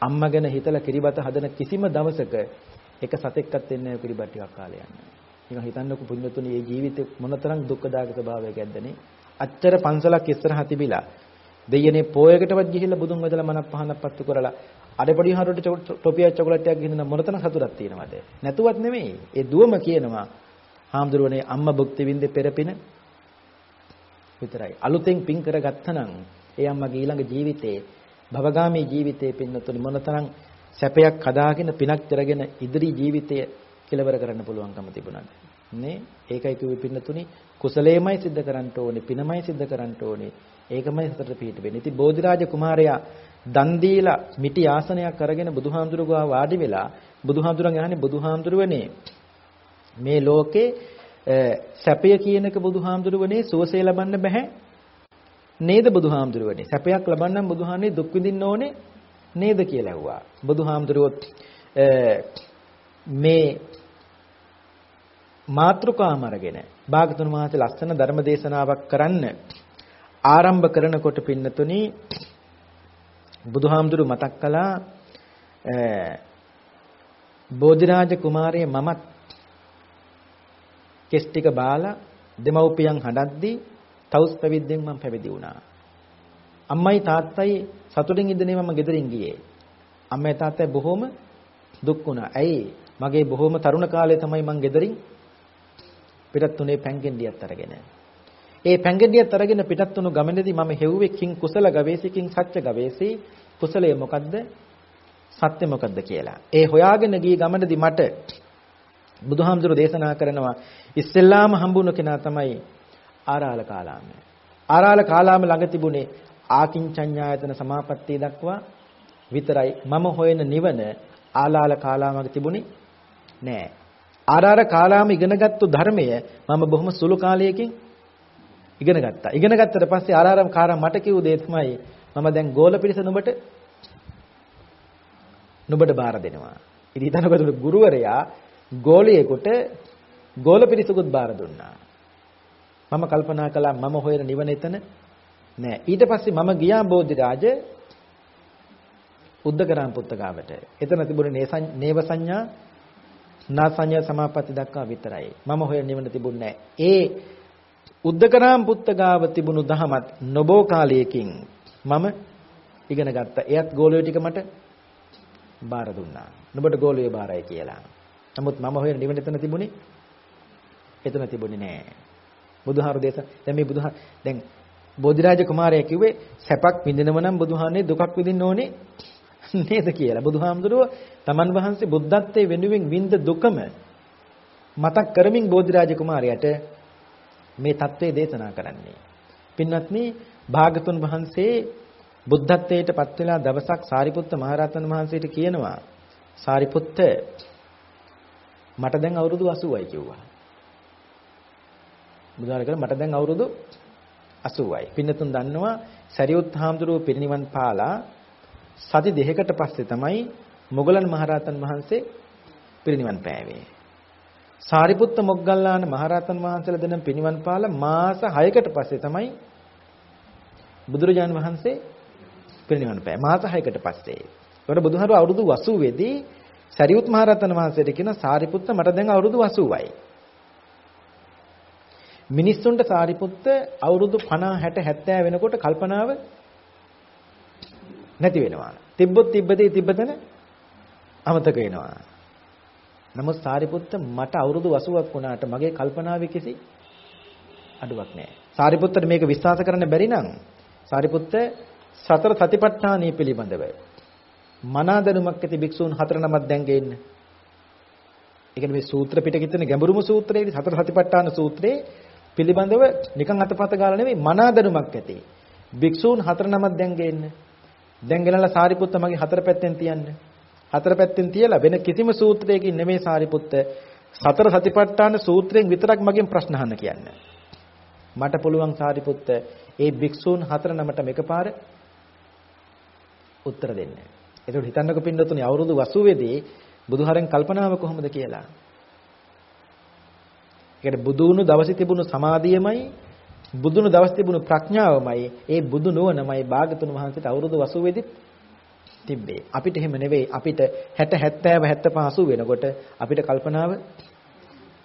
අම්මා ගැන හිතලා කිරිබත හදන කිසිම දවසක එක සතෙක්වත් දෙන්නේ නැහැ කිරිබත් ටිකක් කාලය යන්නේ. නිකන් හිතන්නකෝ පුණ්‍යතුනි මේ ජීවිතේ මොනතරම් දුක්ඛදායක ස්වභාවයක් ඇද්දනේ. අච්චර පන්සලක් ඉස්සරහා තිබිලා දෙයනේ පොයකටවත් ගිහිල්ලා බුදුන් වදලා මනක් පහනක් පත්තු කරලා අඩපඩි හරට ටොපියක් චොකලට් එකක් ගිහින් මොනතරම් සතුටක් තියෙනවද? නැතුවත් නෙමෙයි. ඒ දුවම කියනවා හාමුදුරුවනේ අම්මා භුක්ති විඳේ පෙරපින විතරයි. අලුතෙන් පින් කරගත්තනම් ඒ අම්මගේ ඊළඟ ජීවිතේ භවගාමී ජීවිතේ පින්නතුනි මොනතරම් සැපයක් හදාගෙන පිනක් කරගෙන ඉදිරි ජීවිතය කෙලවර කරන්න පුළුවන්කම තිබුණාද? නේ? ඒකයි කිව්වේ පින්නතුනි කුසලයමයි සිද්ධ කරන්න ඕනේ, පිනමයි සිද්ධ කරන්න ඕනේ. ඒකමයි සතර පිහිට වෙන්නේ. ඉතින් බෝධිරාජ කුමාරයා දන් දීලා මිටි ආසනයක් අරගෙන බුදුහාමුදුරුවෝ වාඩි වෙලා බුදුහාමුදුරන් යහනේ බුදුහාමුදුරුවනේ මේ ලෝකේ සැපය කියනක බුදුහාමුදුරුවනේ සුවසේ ලබන්න බෑ නේද බුදුහාමුදුරුවනේ සැපයක් ලබන්නම් බුදුහාමනේ දුක් විඳින්න ඕනේ නේද කියලා ඇහුවා බුදුහාමුදුරුවොත් මේ මාත්‍රකාම අරගෙන භාගතුන් වහන්සේ ලස්සන ධර්ම දේශනාවක් කරන්න ආරම්භ කරනකොට පින්නතුනි බුදුහාමුදුරු මතක් කළා බෝධිරාජ කුමාරයේ මමත් කෙස් ටික බාලා දෙමව්පියන් හඬද්දී තවුස් පැවිද්දෙන් මම පැවිදි වුණා. අම්මයි තාත්තයි සතුටින් ඉඳනේ මම ගෙදරින් ගියේ. අම්මයි තාත්තයි බොහොම දුක් වුණා. ඇයි? මගේ බොහොම තරුණ කාලේ තමයි මං ගෙදරින් පිටත් උනේ පැංගෙඩියක් අරගෙන. ඒ පැංගෙඩියක් අරගෙන පිටත් වුණු ගමනේදී මම හෙව්වේ කිං කුසල ගවේසි කිං සත්‍ය ගවේසි කුසලය මොකද්ද? සත්‍ය මොකද්ද කියලා. ඒ හොයාගෙන ගිය ගමනේදී මට බුදුහාමුදුරු දේශනා කරනවා ඉස්සෙල්ලාම හම්බුණු කෙනා තමයි ආරාල කාලාම. ආරාල කාලාම ළඟ තිබුණේ ආකින්චඤ්ඤායතන සමාපත්තිය දක්වා විතරයි මම හොයන නිවන ආලාල කාලාමක තිබුණේ නෑ. ආරාර කාලාම ඉගෙනගත්තු ධර්මය මම බොහොම සුළු කාලයකින් ඉගෙන ගත්තා. ඉගෙන ගත්තට පස්සේ ආරාරම් කාරා මට කිව්ව දේ තමයි මම දැන් ගෝල පිරිස නුඹට නුඹට බාර දෙනවා. ඉතින් ඊතනකොට ගුරුවරයා ගෝලියෙකුට ගෝල පිරිසකුත් බාර දුන්නා. මම කල්පනා කළා මම හොයන නිවන එතන නෑ. ඊට පස්සේ මම ගියා බෝධිරාජ උද්දකරම් පුත්තගාවට. එතන තිබුණේ නේව සංඥා නා සංඥා සමාපatti දක්වා විතරයි. මම හොයන නිවන තිබුණේ ඒ උද්දකරම් පුත්තගාව තිබුණු දහමත් නොබෝ කාලයකින් මම ඉගෙන ගත්තා. එයත් ගෝලය ටික මට බාර දුන්නා. නුඹට ගෝලයේ බාරයි කියලා. නමුත් මම හොයන නිවන එතන තිබුණේ එතන තිබුණේ නෑ. බුදුහාරු දේශ දැන් මේ බුදුහා දැන් බෝධිරාජ කුමාරයා කිව්වේ සැපක් විඳිනව නම් බුදුහානේ දුකක් විඳින්න ඕනේ නේද කියලා. බුදුහාමුදුරුව තමන් වහන්සේ බුද්ධත්වයේ වෙනුවෙන් විඳ දුකම මතක් කරමින් බෝධිරාජ කුමාරයාට මේ தત્ත්වය දේශනා කරන්නේ. පින්වත්නි භාගතුන් වහන්සේ බුද්ධත්වයට පත් වෙලා දවසක් සාරිපුත්ත මහරහතන් වහන්සේට කියනවා සාරිපුත්ත මට දැන් අවුරුදු 80යි කිව්වා. බුදුහාර කර මට දැන් අවුරුදු 80යි. පින්නතුන් දන්නවා සරියුත් හාමුදුරුව පිරිනිවන් පාලා සති දෙකකට පස්සේ තමයි මොගලන් මහරහතන් වහන්සේ පිරිනිවන් පෑවේ. සාරිපුත්ත මොග්ගල්ලාන මහරහතන් වහන්සේලා දෙන පිරිනිවන් පාලා මාස 6කට පස්සේ තමයි බුදුරජාන් වහන්සේ පිරිනිවන් පෑ. මාස 6කට පස්සේ. ඒකට බුදුහාරු අවුරුදු 80 දී සරියුත් මහරහතන් වහන්සේට කියන සාරිපුත්ත මට දැන් අවුරුදු 80යි. මිනිස්සුන්ට සාරිපුත්ත අවුරුදු 50 60 70 වෙනකොට කල්පනාව නැති වෙනවා. තිබ්බොත් තිබ්බදී තිබ්බතන අමතක වෙනවා. නමුත් සාරිපුත්ත මට අවුරුදු 80ක් වුණාට මගේ කල්පනාවේ කිසි අඩුවක් නැහැ. සාරිපුත්තට මේක විශ්වාස කරන්න බැරි නම් සාරිපුත්ත සතර සතිපට්ඨානය පිළිබඳව මනා දැනුමක් ඇති භික්ෂූන් හතර නමක් දැන් ගේන්න. ඒ කියන්නේ මේ සූත්‍ර පිටකේ තියෙන ගැඹුරුම සූත්‍රයේදී සතර සතිපට්ඨාන සූත්‍රයේ පිළිබඳව නිකන් අතපත ගාලා නෙවෙයි මනා දැනුමක් ඇති. භික්ෂූන් හතර නමක් දැන් ගේන්න. දැන් ගෙනලා සාරිපුත්ත මගේ හතර පැත්තෙන් තියන්න. හතර පැත්තෙන් තියලා වෙන කිසිම සූත්‍රයකින් නෙමෙයි සාරිපුත්ත සතර සතිපට්ඨාන සූත්‍රයෙන් විතරක් මගෙන් ප්‍රශ්න අහන්න කියන්නේ. මට පුළුවන් සාරිපුත්ත ඒ භික්ෂූන් හතර නමට එකපාර උත්තර දෙන්න. ඒකට හිතන්නකො පින්නතුනේ අවුරුදු 80 දී බුදුහරෙන් කල්පනාව කොහොමද කියලා. ඒකට බුදු වුණු දවසේ තිබුණු සමාධියමයි බුදුණු දවස් තිබුණු ප්‍රඥාවමයි ඒ බුදු නුවණමයි භාගතුන් වහන්සේට අවුරුදු 80 දී තිබ්බේ. අපිට එහෙම නෙවෙයි අපිට 60 70 75 වෙනකොට අපිට කල්පනාව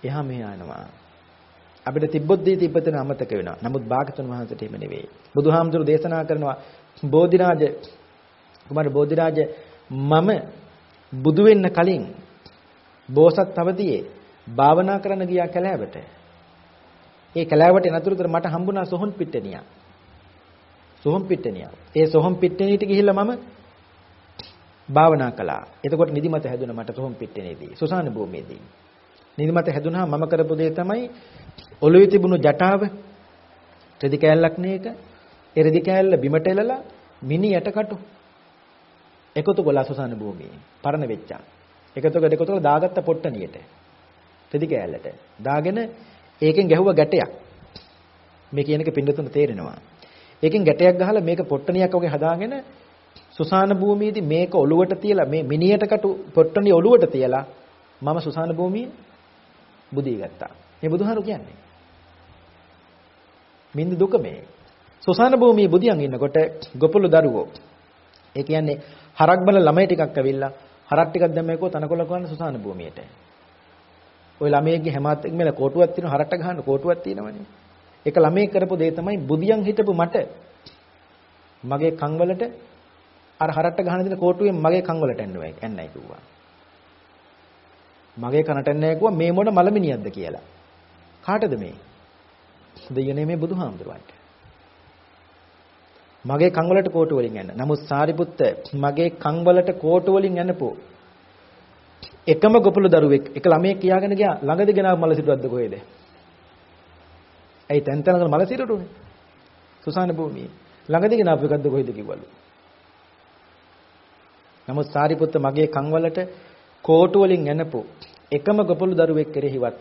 එහා මෙහා යනවා. අපිට තිබ්බොත් දී තිබ්බතන අමතක වෙනවා. නමුත් භාගතුන් වහන්සේට එහෙම නෙවෙයි. බුදුහාමුදුරු දේශනා කරනවා බෝධිරාජ කුමාර බෝධිරාජ මම බුදු වෙන්න කලින් බෝසත් අවදියේ භාවනා කරන්න ගියා කැලෑවට. ඒ කැලෑවට එනතුරුතර මට හම්බුණා සොහොන් පිට්ටනියා. සොහොන් පිට්ටනියා. ඒ සොහොන් පිට්ටනියට ගිහිල්ලා මම භාවනා කළා. එතකොට නිදිමත හැදුණා මට සොහොන් පිට්ටනියේදී. සුසාන භූමියේදී. නිදිමත හැදුණා මම කරපු දේ තමයි ඔළුවේ තිබුණු ජටාව රෙදි කෑල්ලක් නේක. ඒ රෙදි කෑල්ල බිමට එලලා මිනි යටකටු එකතු කළා සුසාන භූමියේ. පරණ වෙච්චා. එකතු කළ එකතු කළ දාගත්ත පොට්ටනියට. රෙදි කෑල්ලට. දාගෙන ඒකෙන් ගැහුවා ගැටයක්. මේ කියන එක පින්නතුන තේරෙනවා. ඒකෙන් ගැටයක් ගහලා මේක පොට්ටනියක් වගේ හදාගෙන සුසාන භූමියේදී මේක ඔලුවට තියලා මේ මිනියට කටු පොට්ටනිය ඔලුවට තියලා මම සුසාන භූමියේ බුදී ගත්තා. මේ බුදුහාරු කියන්නේ. මින්ද දුක මේ. සුසාන භූමියේ බුදියන් ඉන්නකොට ගොපළු දරුවෝ. ඒ කියන්නේ හරක් බල ළමයි ටිකක් ඇවිල්ලා හරක් ටිකක් දැම්මේකෝ තනකොළ කරන සුසාන භූමියට. ওই ළමයේගේ හැමත් එක්ක මෙල කෝටුවක් තියෙනවා හරට ගහන්න කෝටුවක් තියෙනවනේ. ඒක ළමයේ කරපු දේ තමයි බුදියන් හිටපු මට මගේ කන් වලට අර හරට ගහන දින කෝටුවෙන් මගේ කන් වලට එන්නුවයි එන්නයි කිව්වා. මගේ කනට එන්නේ කිව්වා මේ මොන මලමිනියක්ද කියලා. කාටද මේ? දෙයනේ මේ බුදුහාමුදුරුවන්ට. මගේ කන් වලට කෝටු වලින් යන්න. නමුත් සාරිපුත්ත මගේ කන් වලට කෝටු වලින් යන්නපෝ. එකම ගොපළු දරුවෙක් එක ළමයෙක් කියාගෙන ගියා ළඟදී ගෙනාව මල සිටුවද්ද කොහෙද? ඇයි තැන් තැනක මල සිටුටුනේ? සුසාන භූමියේ. ළඟදී ගෙනාව එකක්ද කොහෙද කිව්වලු. නමුත් සාරිපුත්ත මගේ කන් වලට කෝටු වලින් යනපෝ එකම ගොපළු දරුවෙක් කෙරෙහිවත්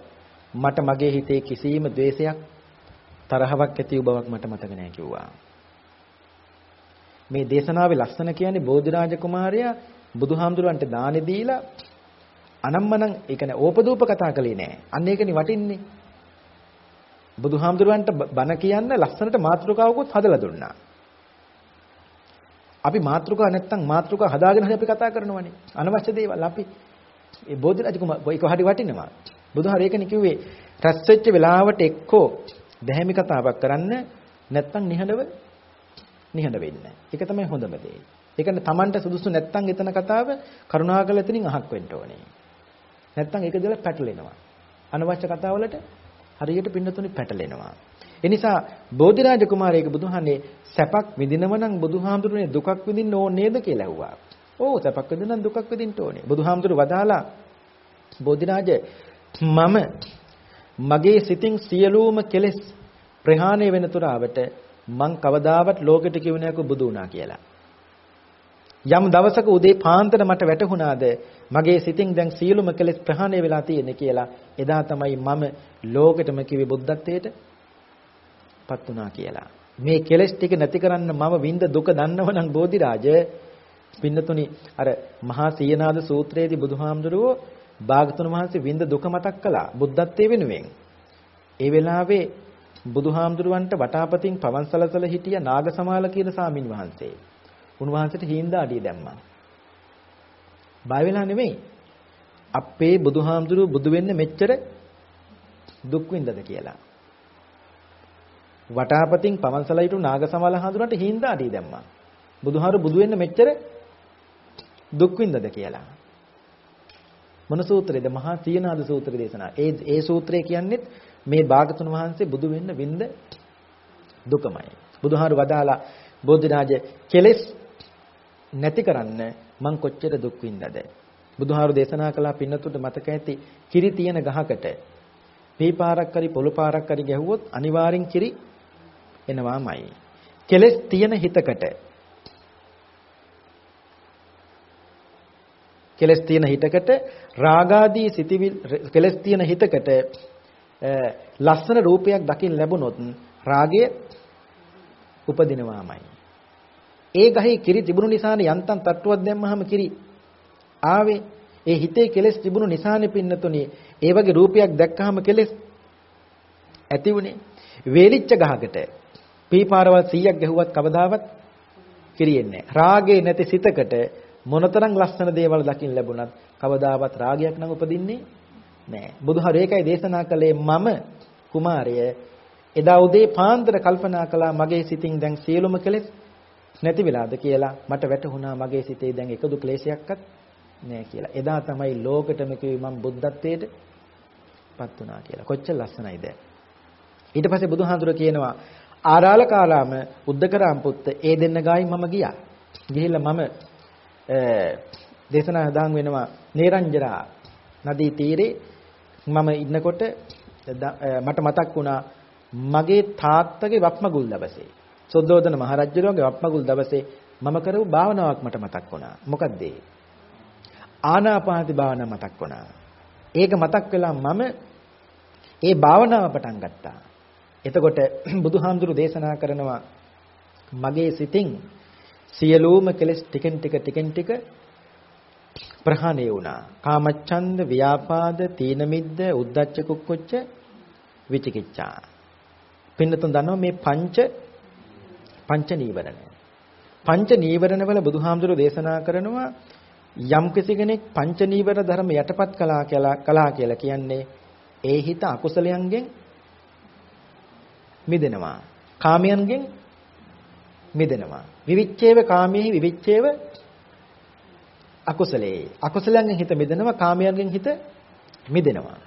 මට මගේ හිතේ කිසිම द्वේෂයක් තරහවක් ඇති බවක් මට මතක නැහැ කිව්වා. මේ දේශනාවේ ලස්සන කියන්නේ බෝධිරාජ කුමාරයා බුදුහාමුදුරන්ට දානි දීලා අනම්මනම් ඒ කියන්නේ ඕපදූප කතා කළේ නෑ. අන්න ඒකනේ වටින්නේ. බුදුහාමුදුරන්ට බණ කියන්න ලස්සනට මාතෘකාවකුත් හදලා දුන්නා. අපි මාතෘකාව නැත්තම් මාතෘකාව හදාගෙන හරි අපි කතා කරනවනේ. අනවශ්‍ය දේවල් අපි ඒ බෝධිරාජ කුමාර ඒක හරි වටිනවා. බුදුහාර ඒකනේ කිව්වේ රැස් වෙච්ච වෙලාවට එක්කෝ දැහැමි කතාවක් කරන්න නැත්තම් නිහඬව නිහඬ වෙන්න. ඒක තමයි හොඳම දේ. ඒ කියන්නේ Tamanට සුදුසු නැත්තම් එතන කතාව කරුණාකර එතනින් අහක් වෙන්න ඕනේ. නැත්තම් ඒක දෙල පැටලෙනවා. අනවශ්‍ය කතාවලට හරියට පින්නතුනි පැටලෙනවා. ඒ නිසා බෝධිරාජ කුමාරයෙක් බුදුහානේ සැපක් විඳිනව නම් බුදුහාමුදුරනේ දුකක් විඳින්න ඕනේ නේද කියලා ඇහුවා. ඕ සැපක් විඳින්න නම් දුකක් විඳින්න ඕනේ. බුදුහාමුදුර වදාලා බෝධිරාජ මම මගේ සිතින් සියලුම කෙලෙස් ප්‍රහාණය වෙන තුරාවට මං කවදාවත් ලෝකෙට කිව්ව නෑකෝ බුදු වුණා කියලා. යම් දවසක උදේ පාන්දර මට වැටහුණාද මගේ සිතින් දැන් සියලුම කෙලෙස් ප්‍රහාණය වෙලා තියෙන්නේ කියලා එදා තමයි මම ලෝකෙටම කිව්වේ බුද්ධත්වයට පත් වුණා කියලා. මේ කෙලෙස් ටික නැති කරන්න මම විඳ දුක දන්නවනම් බෝධිරාජ පින්නතුනි අර මහා සීනාද සූත්‍රයේදී බුදුහාමුදුරුවෝ භාගතුන් වහන්සේ විඳ දුක මතක් කළා බුද්ධත්වයේ වෙනුවෙන්. ඒ වෙලාවේ බුදුහාමුදුරුවන්ට වටාපතින් පවන්සලසල හිටිය නාගසමාල කියන සාමින් වහන්සේ. උන්වහන්සේට හීන්දාඩිය දැම්මා. බය වෙලා නෙමෙයි. අපේ බුදුහාමුදුරුව බුදු වෙන්න මෙච්චර දුක් විඳද කියලා. වටාපතින් පවන්සල හිටු නාගසමාල හඳුනට හීන්දාඩිය දැම්මා. බුදුහාරු බුදු වෙන්න මෙච්චර දුක් විඳද කියලා. මොන සූත්‍රයේද මහා සීනාද සූත්‍ර දේශනා. ඒ ඒ සූත්‍රය කියන්නේත් මේ භාගතුන් වහන්සේ බුදු වෙන්න විඳ දුකමයි. බුදුහාරු වදාලා බෝධිනාජ කෙලෙස් නැති කරන්න මං කොච්චර දුක් විඳද. බුදුහාරු දේශනා කළා පින්නතුට මතක ඇති කිරි තියෙන ගහකට මේ පාරක් හරි පොළු පාරක් හරි ගැහුවොත් අනිවාර්යෙන් කිරි එනවාමයි. කෙලෙස් තියෙන හිතකට කෙලස් තියෙන හිතකට රාගාදී සිටිවිල් කෙලස් තියෙන හිතකට ලස්සන රූපයක් දකින්න ලැබුණොත් රාගය උපදිනවාමයි. ඒ ගහේ කිරි තිබුණු නිසානේ යන්තම් තට්ටුවක් දැම්මහම කිරි ආවේ. ඒ හිතේ කෙලස් තිබුණු නිසානේ පින්නතුනේ ඒ වගේ රූපයක් දැක්කහම කෙලස් ඇති වුණේ. වේලිච්ච ගහකට පීපාරවල් 100ක් ගැහුවත් කවදාවත් කිරියෙන්නේ නැහැ. රාගේ නැති සිතකට මොනතරම් ලස්සන දේවල් දකින්න ලැබුණත් කවදාවත් රාගයක් නම් උපදින්නේ නැහැ. බුදුහාර ඒකයි දේශනා කළේ මම කුමාරය එදා උදේ පාන්දර කල්පනා කළා මගේ සිතින් දැන් සියලුම කෙලෙස් නැති වෙලාද කියලා මට වැටහුණා මගේ සිතේ දැන් එකදු ක්ලේශයක්වත් නැහැ කියලා. එදා තමයි ලෝකෙටම කිව්වේ මම බුද්ධත්වයට පත් වුණා කියලා. කොච්චර ලස්සනයිද? ඊට පස්සේ බුදුහාඳුර කියනවා ආරාලකාරාම උද්දකරාම් පුත්ත ඒ දෙන්න ගායින් මම ගියා. ගිහිල්ලා මම දේශනා හදාන් වෙනවා නේරංජරා නදී තීරේ මම ඉන්නකොට මට මතක් වුණා මගේ තාත්තගේ වප්මගුල් දවසේ සොද්දෝදන මහරජුගේ වප්මගුල් දවසේ මම කරපු භාවනාවක් මට මතක් වුණා මොකක්ද ඒ ආනාපානති භාවනාව මතක් වුණා ඒක මතක් වෙලා මම ඒ භාවනාව පටන් ගත්තා එතකොට [CLEARS THROAT] බුදුහාමුදුරු දේශනා කරනවා මගේ සිතින් සියලුම කෙලෙස් ටිකෙන් ටික ටිකෙන් ටික ප්‍රහාණය වුණා. කාමච්ඡන්ද, ව්‍යාපාද, තීන මිද්ද, උද්ධච්ච කුක්කුච්ච, විචිකිච්ඡා. පින්නතුන් දන්නවා මේ පංච පංච නීවරණ. පංච නීවරණ වල බුදුහාමුදුරෝ දේශනා කරනවා යම් කෙනෙක් පංච නීවර ධර්ම යටපත් කළා කියලා කළා කියලා කියන්නේ ඒ හිත අකුසලයන්ගෙන් මිදෙනවා. කාමයන්ගෙන් මිදෙනවා. විවිච්ඡේව කාමයේ විවිච්ඡේව අකුසලයේ. අකුසලයන්ගෙන් හිත මිදෙනවා කාමයන්ගෙන් හිත මිදෙනවා.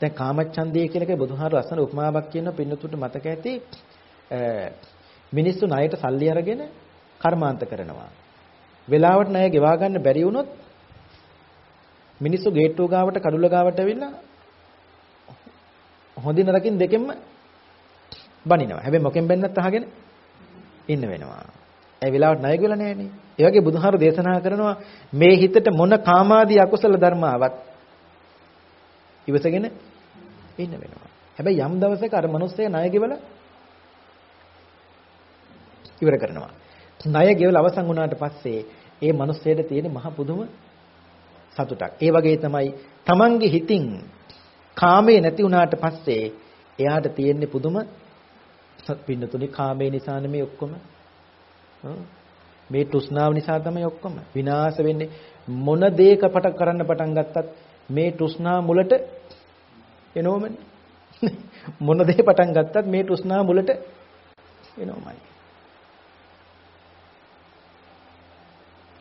දැන් කාමච්ඡන්දය කියලා එකේ බුදුහාර ලස්සන උපමාවක් කියන පින්නතුට මතක ඇති මිනිස්සු ණයට සල්ලි අරගෙන කර්මාන්ත කරනවා. වෙලාවට ණය ගෙවා ගන්න බැරි වුණොත් මිනිස්සු ගේට්ටුව ගාවට කඩුල ගාවට ඇවිල්ලා හොඳින් නරකින් දෙකෙන්ම බනිනවා. හැබැයි මොකෙන් බැන්නත් අහගෙන ඉන්න වෙනවා. ඒ වෙලාවට ණය ගිහලා නැහනේ. ඒ වගේ බුදුහාරු දේශනා කරනවා මේ හිතට මොන කාමාදී අකුසල ධර්ම ආවත් ඉවසගෙන ඉන්න වෙනවා. හැබැයි යම් දවසක අර මිනිස්සේ ණය ගෙවලා ඉවර කරනවා. ණය ගෙවලා අවසන් වුණාට පස්සේ ඒ මිනිස්සෙට තියෙන මහ පුදුම සතුටක්. ඒ වගේ තමයි Tamange හිතින් කාමේ නැති වුණාට පස්සේ එයාට තියෙන්නේ පුදුම පින්නතුනි කාමේ නිසානේ මේ ඔක්කොම. මේ තෘෂ්ණාව නිසා තමයි ඔක්කොම. විනාශ වෙන්නේ මොන දේක පට කරන්න පටන් ගත්තත් මේ තෘෂ්ණා මුලට එනෝමනේ [LAUGHS] මොන දේ පටන් ගත්තත් මේ තෘෂ්ණා මුලට එනෝමයි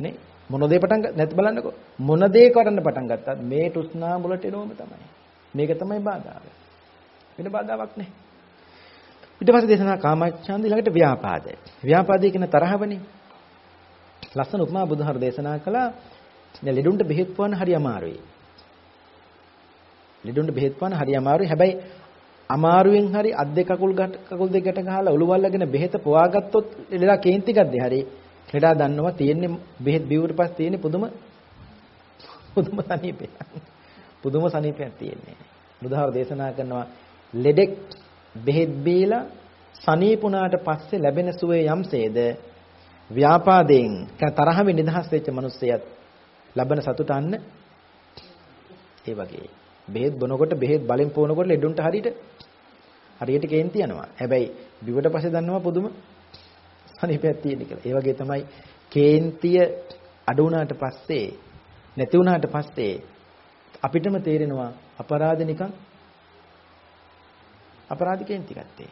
නේ? මොන දේ පටන් නැත් බලන්නකෝ. මොන දේ කරන්න පටන් ගත්තත් මේ තෘෂ්ණා මුලට එනෝම තමයි. මේක තමයි බාධාව. වෙන බාධාවක් නැහැ. ඊට පස්සේ දේශනා කාමච්ඡන්ද ඊළඟට ව්‍යාපාදය. ව්‍යාපාදය කියන තරහවනේ. ලස්සන උපමා බුදුහාර දේශනා කළා. දැන් ලෙඩුන්ට බෙහෙත් පොවන්න හරි අමාරුයි. ලෙඩුන්ට බෙහෙත් පොවන්න හරි අමාරුයි. හැබැයි අමාරුවෙන් හරි අත් දෙක කකුල් කකුල් දෙකට ගහලා ඔළුව අල්ලගෙන බෙහෙත පොවාගත්තොත් ලෙඩා කේන්ති ගද්දි හරි ලෙඩා දන්නවා තියෙන්නේ බෙහෙත් බිව්වට පස්සේ තියෙන්නේ පුදුම පුදුම සනීපයක්. පුදුම සනීපයක් තියෙන්නේ. බුදුහාර දේශනා කරනවා ලෙඩෙක් බෙහෙත් බීලා සනීපුණාට පස්සේ ලැබෙන සුවේ යම්සේද ව්‍යාපාදයෙන් තරහවෙන් නිදහස් වෙච්ච මිනිස්සයත් ලබන සතුට අන්න ඒ වගේ බෙහෙත් බොනකොට බෙහෙත් බලෙන් පොනකොට ලෙඩුන්ට හරියට හරියට කේන්ති යනවා. හැබැයි බිවට පස්සේ දන්නවා පුදුම සනීපයක් තියෙන කියලා. ඒ වගේ තමයි කේන්තිය අඩු වුණාට පස්සේ නැති වුණාට පස්සේ අපිටම තේරෙනවා අපරාධ නිකන් අපරාධ කේන්ති ගත්තේ.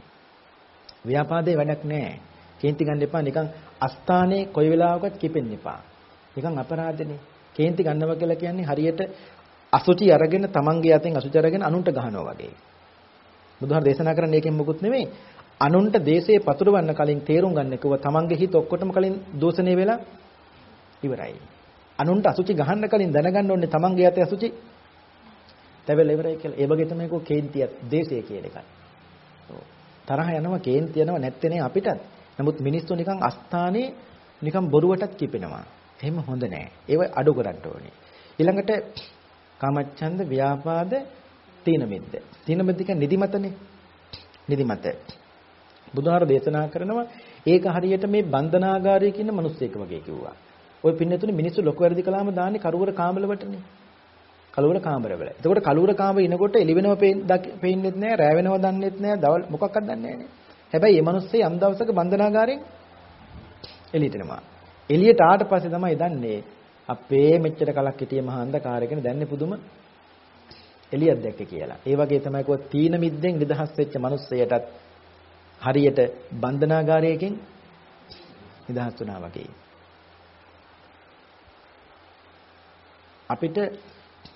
ව්‍යාපාදේ වැඩක් නැහැ. කේන්ති ගන්න එපා නිකන් අස්ථානේ කොයි වෙලාවකත් කිපෙන්න එපා. නිකන් අපරාධනේ. කේන්ති ගන්නවා කියලා කියන්නේ හරියට අසුචි අරගෙන තමන්ගේ අතෙන් අසුචි අරගෙන අනුන්ට ගහනවා වගේ. බුදුහාර දේශනා කරන්නේ ඒකෙන් මොකුත් නෙමෙයි. අනුන්ට දේශේ පතුරවන්න කලින් තේරුම් ගන්න කිව්ව තමන්ගේ හිත ඔක්කොටම කලින් දෝෂණය වෙලා ඉවරයි. අනුන්ට අසුචි ගහන්න කලින් දැනගන්න ඕනේ තමන්ගේ අතේ අසුචි තැවෙලා ඉවරයි කියලා. ඒ වගේ තමයි කෝ කේන්තිය දේශය කියන එක. තරහ යනවා කේන්ති යනවා නැත්තේ නේ අපිටත්. නමුත් මිනිස්සු නිකන් අස්ථානේ නිකන් බොරුවටත් කිපෙනවා. එහෙම හොඳ නෑ. ඒව අඩු කරන්න ඕනේ. ඊළඟට කාමච්ඡන්ද ව්‍යාපාද තීන මිද්ද. තීන මිද්ද කියන්නේ නිදිමතනේ. නිදිමත. බුදුහාර දේශනා කරනවා ඒක හරියට මේ බන්ධනාගාරයේ කියන මිනිස්සෙක් වගේ කිව්වා. ওই පින්නතුනේ මිනිස්සු ලොකු වැඩි කළාම දාන්නේ කරුවර කාමලවටනේ. කලුවර කාමරවල. එතකොට කලුවර කාමරේ ඉනකොට එළි වෙනව පේන්නෙත් නැහැ, රෑ වෙනව දන්නෙත් නැහැ, දවල් මොකක්වත් දන්නේ නැහැ. හැබැයි මේ මිනිස්සේ යම් දවසක බන්ධනාගාරයෙන් එළියට එනවා. එළියට ආවට පස්සේ තමයි දන්නේ අපේ මෙච්චර කලක් හිටියේ මහා අන්ධකාරයකන දැන්නේ පුදුම එළියක් දැක්ක කියලා. ඒ වගේ තමයි කෝ තීන මිද්දෙන් නිදහස් වෙච්ච මිනිස්සයටත් හරියට බන්ධනාගාරයකින් නිදහස් වුණා වගේ. අපිට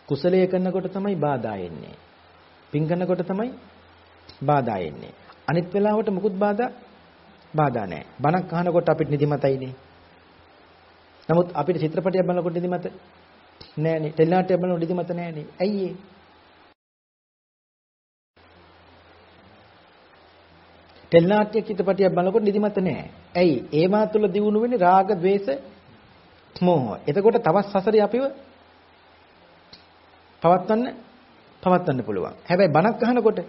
කුසලයේ කරනකොට තමයි බාධා එන්නේ. පින් කරනකොට තමයි බාධා එන්නේ. අනිත් වෙලාවට මුකුත් බාධා බාධා නැහැ. බණක් අහනකොට අපිට නිදිමතයිනේ. නමුත් අපිට චිත්‍රපටයක් බලනකොට නිදිමත නෑනේ. ටෙලිනාට්‍යයක් බලනකොට නිදිමත නෑනේ. ඇයි ඒ? ටෙලිනාට්‍ය චිත්‍රපටයක් බලනකොට නිදිමත නෑ. ඇයි? ඒවා තුළ දිනු වෙන්නේ රාග, ద్వේෂ, මෝහ. එතකොට තවත් සසරේ අපිව පවත්වන්න පවත්වන්න පුළුවන්. හැබැයි බණක් අහනකොට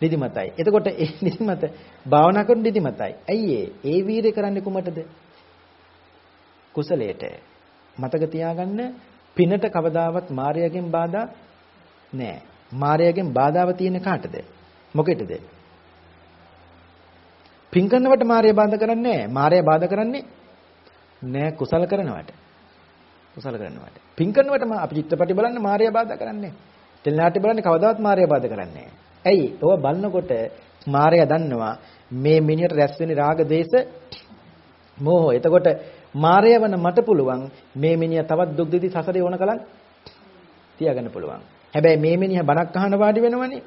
නිදිමතයි. එතකොට ඒ [LAUGHS] නිදිමත භාවනා කරන නිදිමතයි. ඇයි ඒ? ඒ වීරය කරන්නේ කුමටද? කුසලයට. මතක තියාගන්න පිනට කවදාවත් මායයෙන් බාධා නෑ. මායයෙන් බාධාව තියෙන කාටද? මොකෙටද? පින් කරනවට මායя බාධා කරන්නේ නැහැ. මායя බාධා කරන්නේ නෑ කුසල කරනවට. කුසල කරනවට. පින් කරනවට අපි චිත්තපටි බලන්න මායя බාධා කරන්නේ නැහැ. තෙල්නාටි බලන්නේ කවදාවත් මායя බාධා කරන්නේ නැහැ. ඇයි? ඔය බලනකොට මායя දන්නවා මේ මිනිහට රැස් වෙන්නේ රාග දේශ මෝහ. එතකොට මායя වන මට පුළුවන් මේ මිනිහා තවත් දුක් දෙති සසරේ ඕනකලන් තියාගන්න පුළුවන්. හැබැයි මේ මිනිහා බණක් අහන වාඩි වෙනවනේ.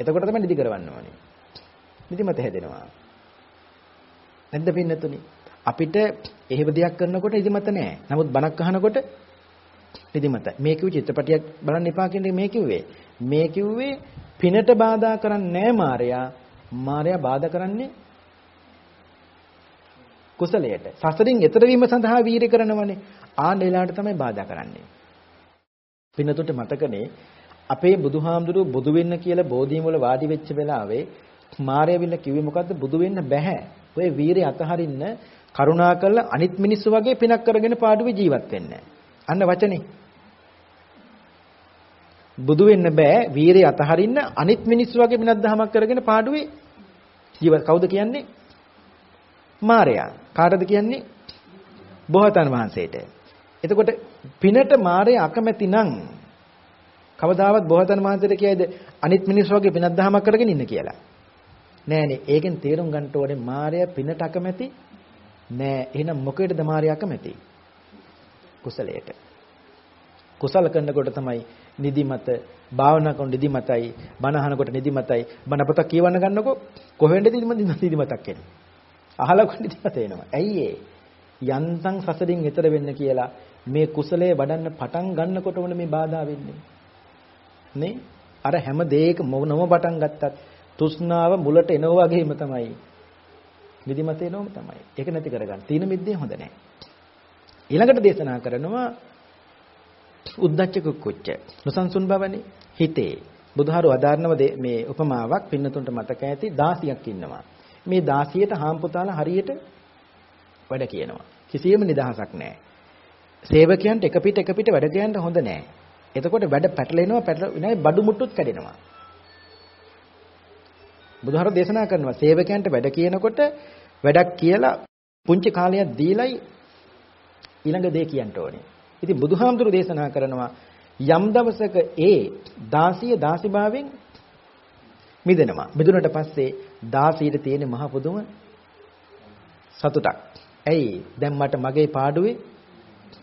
එතකොට තමයි නිදි කරවන්න ඕනේ. නිදිමත හැදෙනවා. නැද්ද පින්නතුනි? අපිට එහෙම දෙයක් කරනකොට නිදිමත නැහැ. නමුත් බණක් අහනකොට නිදිමත. මේ කිව්ව චිත්‍රපටියක් බලන්න එපා කියන මේ කිව්වේ. මේ කිව්වේ පිනට බාධා කරන්නේ නැහැ මායя. මායя බාධා කරන්නේ කුසලයට. සසරින් එතර වීම සඳහා වීරිය කරනවනේ. ආන්න එලාට තමයි බාධා කරන්නේ. පින්නතුන්ට මතකනේ අපේ බුදුහාමුදුරුවෝ බුදු වෙන්න කියලා බෝධියම වල වාඩි වෙච්ච වෙලාවේ මාර්යවිල්ල කිව්වේ මොකද්ද බුදු වෙන්න බෑ. ඔය වීරය අතහරින්න කරුණා කරලා අනිත් මිනිස්සු වගේ පිනක් කරගෙන පාඩුවේ ජීවත් වෙන්න. අන්න වචනේ. බුදු වෙන්න බෑ වීරය අතහරින්න අනිත් මිනිස්සු වගේ පිනක් දහමක් කරගෙන පාඩුවේ ජීවත් කවුද කියන්නේ? මාර්යා. කාටද කියන්නේ? බෝසතාණන් වහන්සේට. එතකොට පිනට මාර්ය අකමැති නම් කවදාවත් බෝසතාණන් වහන්සේට කියයිද අනිත් මිනිස්සු වගේ පිනක් දහමක් කරගෙන ඉන්න කියලා. නෑනේ. ඒකෙන් තේරුම් ගන්න ඕනේ මාර්ය පිනට අකමැති නෑ. එහෙනම් මොකේද මාර්ය අකමැති? කුසලයට. කුසල කරනකොට තමයි නිදිමත භාවනා කරන නිදිමතයි බණ අහනකොට නිදිමතයි බණ පොතක් කියවන්න ගන්නකො කොහෙන්ද නිදිමතක් එන්නේ අහලා කොට නිදිමත එනවා ඇයි ඒ යන්තම් සසරින් එතර වෙන්න කියලා මේ කුසලයේ වඩන්න පටන් ගන්නකොටම මේ බාධා වෙන්නේ නේ අර හැම දෙයක මොනම පටන් ගත්තත් තෘෂ්ණාව මුලට එනවා වගේම තමයි. නිදිමත එනවම තමයි. ඒක නැති කරගන්න. තීන මිද්දේ හොඳ නැහැ ඊළඟට දේශනා කරනවා උද්දච්ච කුච්ච. නොසන්සුන් බවනේ. හිතේ. බුදුහාරු අදාරනව මේ උපමාවක් පින්නතුන්ට මතක ඇති 16ක් ඉන්නවා. මේ 16ට හාම්පුතාලා හරියට වැඩ කියනවා. කිසියම් නිදහසක් නැහැ සේවකයන්ට එක පිට එක පිට වැඩ කියන්න හොඳ නැහැ එතකොට වැඩ පැටලෙනවා පැටලෙනවා බඩු මුට්ටුත් කැඩෙනවා. බුදුහාර දේශනා කරනවා සේවකයන්ට වැඩ කියනකොට වැඩක් කියලා පුංචි කාලයක් දීලයි ඊළඟ දේ කියන්න ඕනේ ඉතින් බුදුහාමුදුරු දේශනා කරනවා යම් දවසක ඒ දාසිය දාසිභාවයෙන් මිදෙනවා. මිදුණට පස්සේ දාසියට තියෙන මහ පුදුම සතුටක්. ඇයි? දැන් මට මගේ පාඩුවේ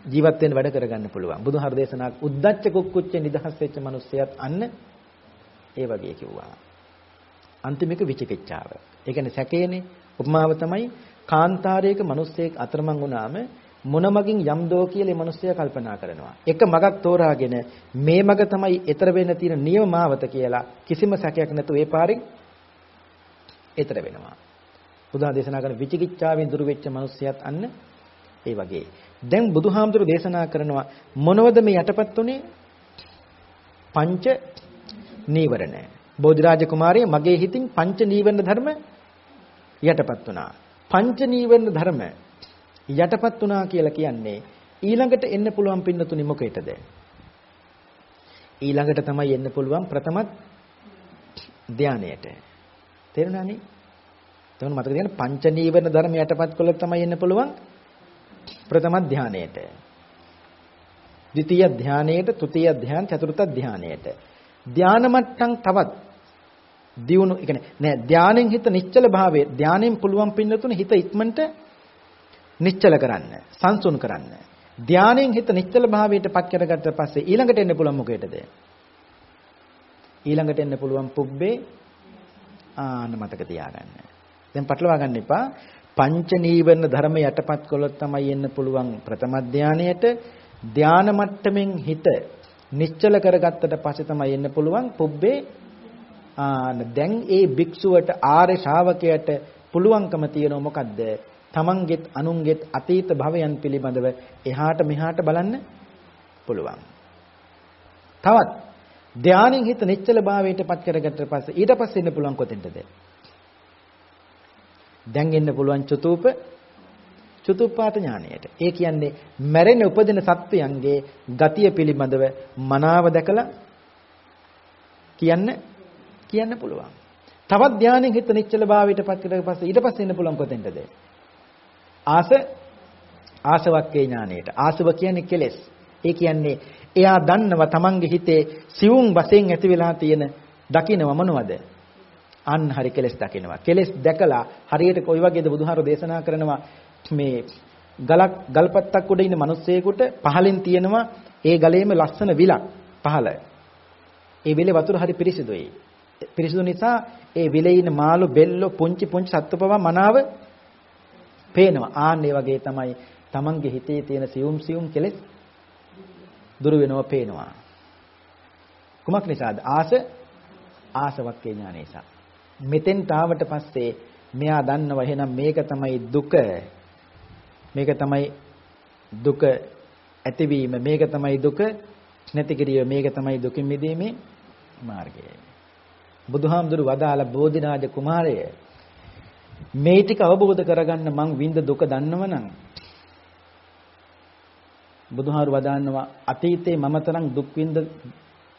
ජීවත් වෙන්න වැඩ කරගන්න පුළුවන්. බුදුහාර දේශනා උද්දච්ච කුක්කුච්ච නිදහස් වෙච්ච මිනිස්සයත් අන්න ඒ වගේ කිව්වා. අන්තිමේක විචිකිච්ඡාව. ඒ කියන්නේ සැකේනේ උපමාව තමයි කාන්තාරයක මිනිස්සෙක් අතරමං වුණාම මොන මගින් යම් දෝ කියලා මේ මිනිස්සයා කල්පනා කරනවා. එක මගක් තෝරාගෙන මේ මග තමයි ඊතර වෙන්න තියෙන නියම මාවත කියලා කිසිම සැකයක් නැතුව ඒ පාරෙන් ඊතර වෙනවා. බුදුහා දේශනා කරන විචිකිච්ඡාවෙන් දුරු වෙච්ච මිනිස්සයත් අන්න ඒ වගේ. දැන් බුදුහාමුදුරු දේශනා කරනවා මොනවද මේ යටපත් උනේ? පංච නීවරණ. බෝධිරාජ කුමාරය මගේ හිතින් පංච නීවරණ ධර්ම යටපත් වුණා. පංච නීවරණ ධර්ම යටපත් වුණා කියලා කියන්නේ ඊළඟට එන්න පුළුවන් පින්නතුනි මොකේටද? ඊළඟට තමයි එන්න පුළුවන් ප්‍රථම ධානයට. තේරුණානේ? එතකොට මතක තියාගන්න පංච නීවරණ ධර්ම යටපත් කළොත් තමයි එන්න පුළුවන් ප්‍රථම ධානයට. ද්විතීය ධානයට, තෘතීය ධාන, චතුර්ථ ධානයට. ධාන මට්ටම් තවත් දියුණු, ඒ කියන්නේ නෑ ධානයෙන් හිත නිශ්චල භාවයේ ධානයෙන් පුළුවන් පින්නතුනේ හිත ඉක්මනට නිශ්චල කරන්න, සංසුන් කරන්න. ධානයෙන් හිත නිශ්චල භාවයට පත් කරගත්ත පස්සේ ඊළඟට එන්න පුළුවන් මොකේද? ඊළඟට එන්න පුළුවන් පුබ්බේ ආන්න මතක තියාගන්න. දැන් පටලවා ගන්න එපා. පංච නීවරණ ධර්ම යටපත් කළොත් තමයි එන්න පුළුවන් ප්‍රථම ධානයට ධාන මට්ටමින් හිත නිශ්චල කරගත්තට පස්සේ තමයි එන්න පුළුවන් පුබ්බේ ආන දැන් ඒ භික්ෂුවට ආර්ය ශ්‍රාවකයට පුළුවන්කම තියෙනව මොකද්ද තමන්ගෙත් අනුන්ගෙත් අතීත භවයන් පිළිබඳව එහාට මෙහාට බලන්න පුළුවන්. තවත් ධානයෙන් හිත නිශ්චල භාවයට පත් කරගත්තට පස්සේ ඊට පස්සේ ඉන්න පුළුවන් කොතෙන්ද? දැන් එන්න පුළුවන් චතුූප චතුප්පාත ඥානයට. ඒ කියන්නේ මැරෙන උපදින සත්වයන්ගේ ගතිය පිළිබඳව මනාව දැකලා කියන්න කියන්න පුළුවන්. තවත් ධානයෙන් හිත නිශ්චල භාවයට පත් කරලා පස්සේ ඊට පස්සේ එන්න පුළුවන් කොතෙන්ද? ආස ආසවක්කේ ඥානයට. ආසව කියන්නේ කෙලෙස්. ඒ කියන්නේ එයා දන්නවා තමන්ගේ හිතේ සිවුම් වශයෙන් ඇති වෙලා තියෙන දකින්නව මොනවද? අන් හරි කෙලෙස් දකින්නවා. කෙලෙස් දැකලා හරියට කොයි වගේද බුදුහාරෝ දේශනා කරනවා මේ ගලක් ගල්පත්තක් උඩ ඉන්න මිනිස්සෙකුට පහලින් තියෙනවා ඒ ගලේම ලස්සන විලක් පහල. ඒ විලේ වතුර හරි පිරිසිදුයි. පිරිසිදු නිසා ඒ විලේ ඉන්න මාළු බෙල්ලෝ පුංචි පුංචි සත්ත්වපව මනාව පේනවා. ආන්න ඒ වගේ තමයි Tamange හිතේ තියෙන සියුම් සියුම් කෙලෙස් දුරු වෙනවා පේනවා. කුමක් නිසාද? ආස ආසවක්කේ ඥාන නිසා. මෙතෙන්ට ආවට පස්සේ මෙයා දන්නවා එහෙනම් මේක තමයි දුක. මේක තමයි දුක ඇතිවීම. මේක තමයි දුක නැති කිරීම. මේක තමයි දුකින් මිදීමේ මාර්ගය. බුදුහාමුදුරු වදාළ බෝධිනාජ කුමාරය මේ ටික අවබෝධ කරගන්න මං විඳ දුක දන්නවනම් බුදුහාරු වදාන්නවා අතීතේ මම තරම් දුක් විඳ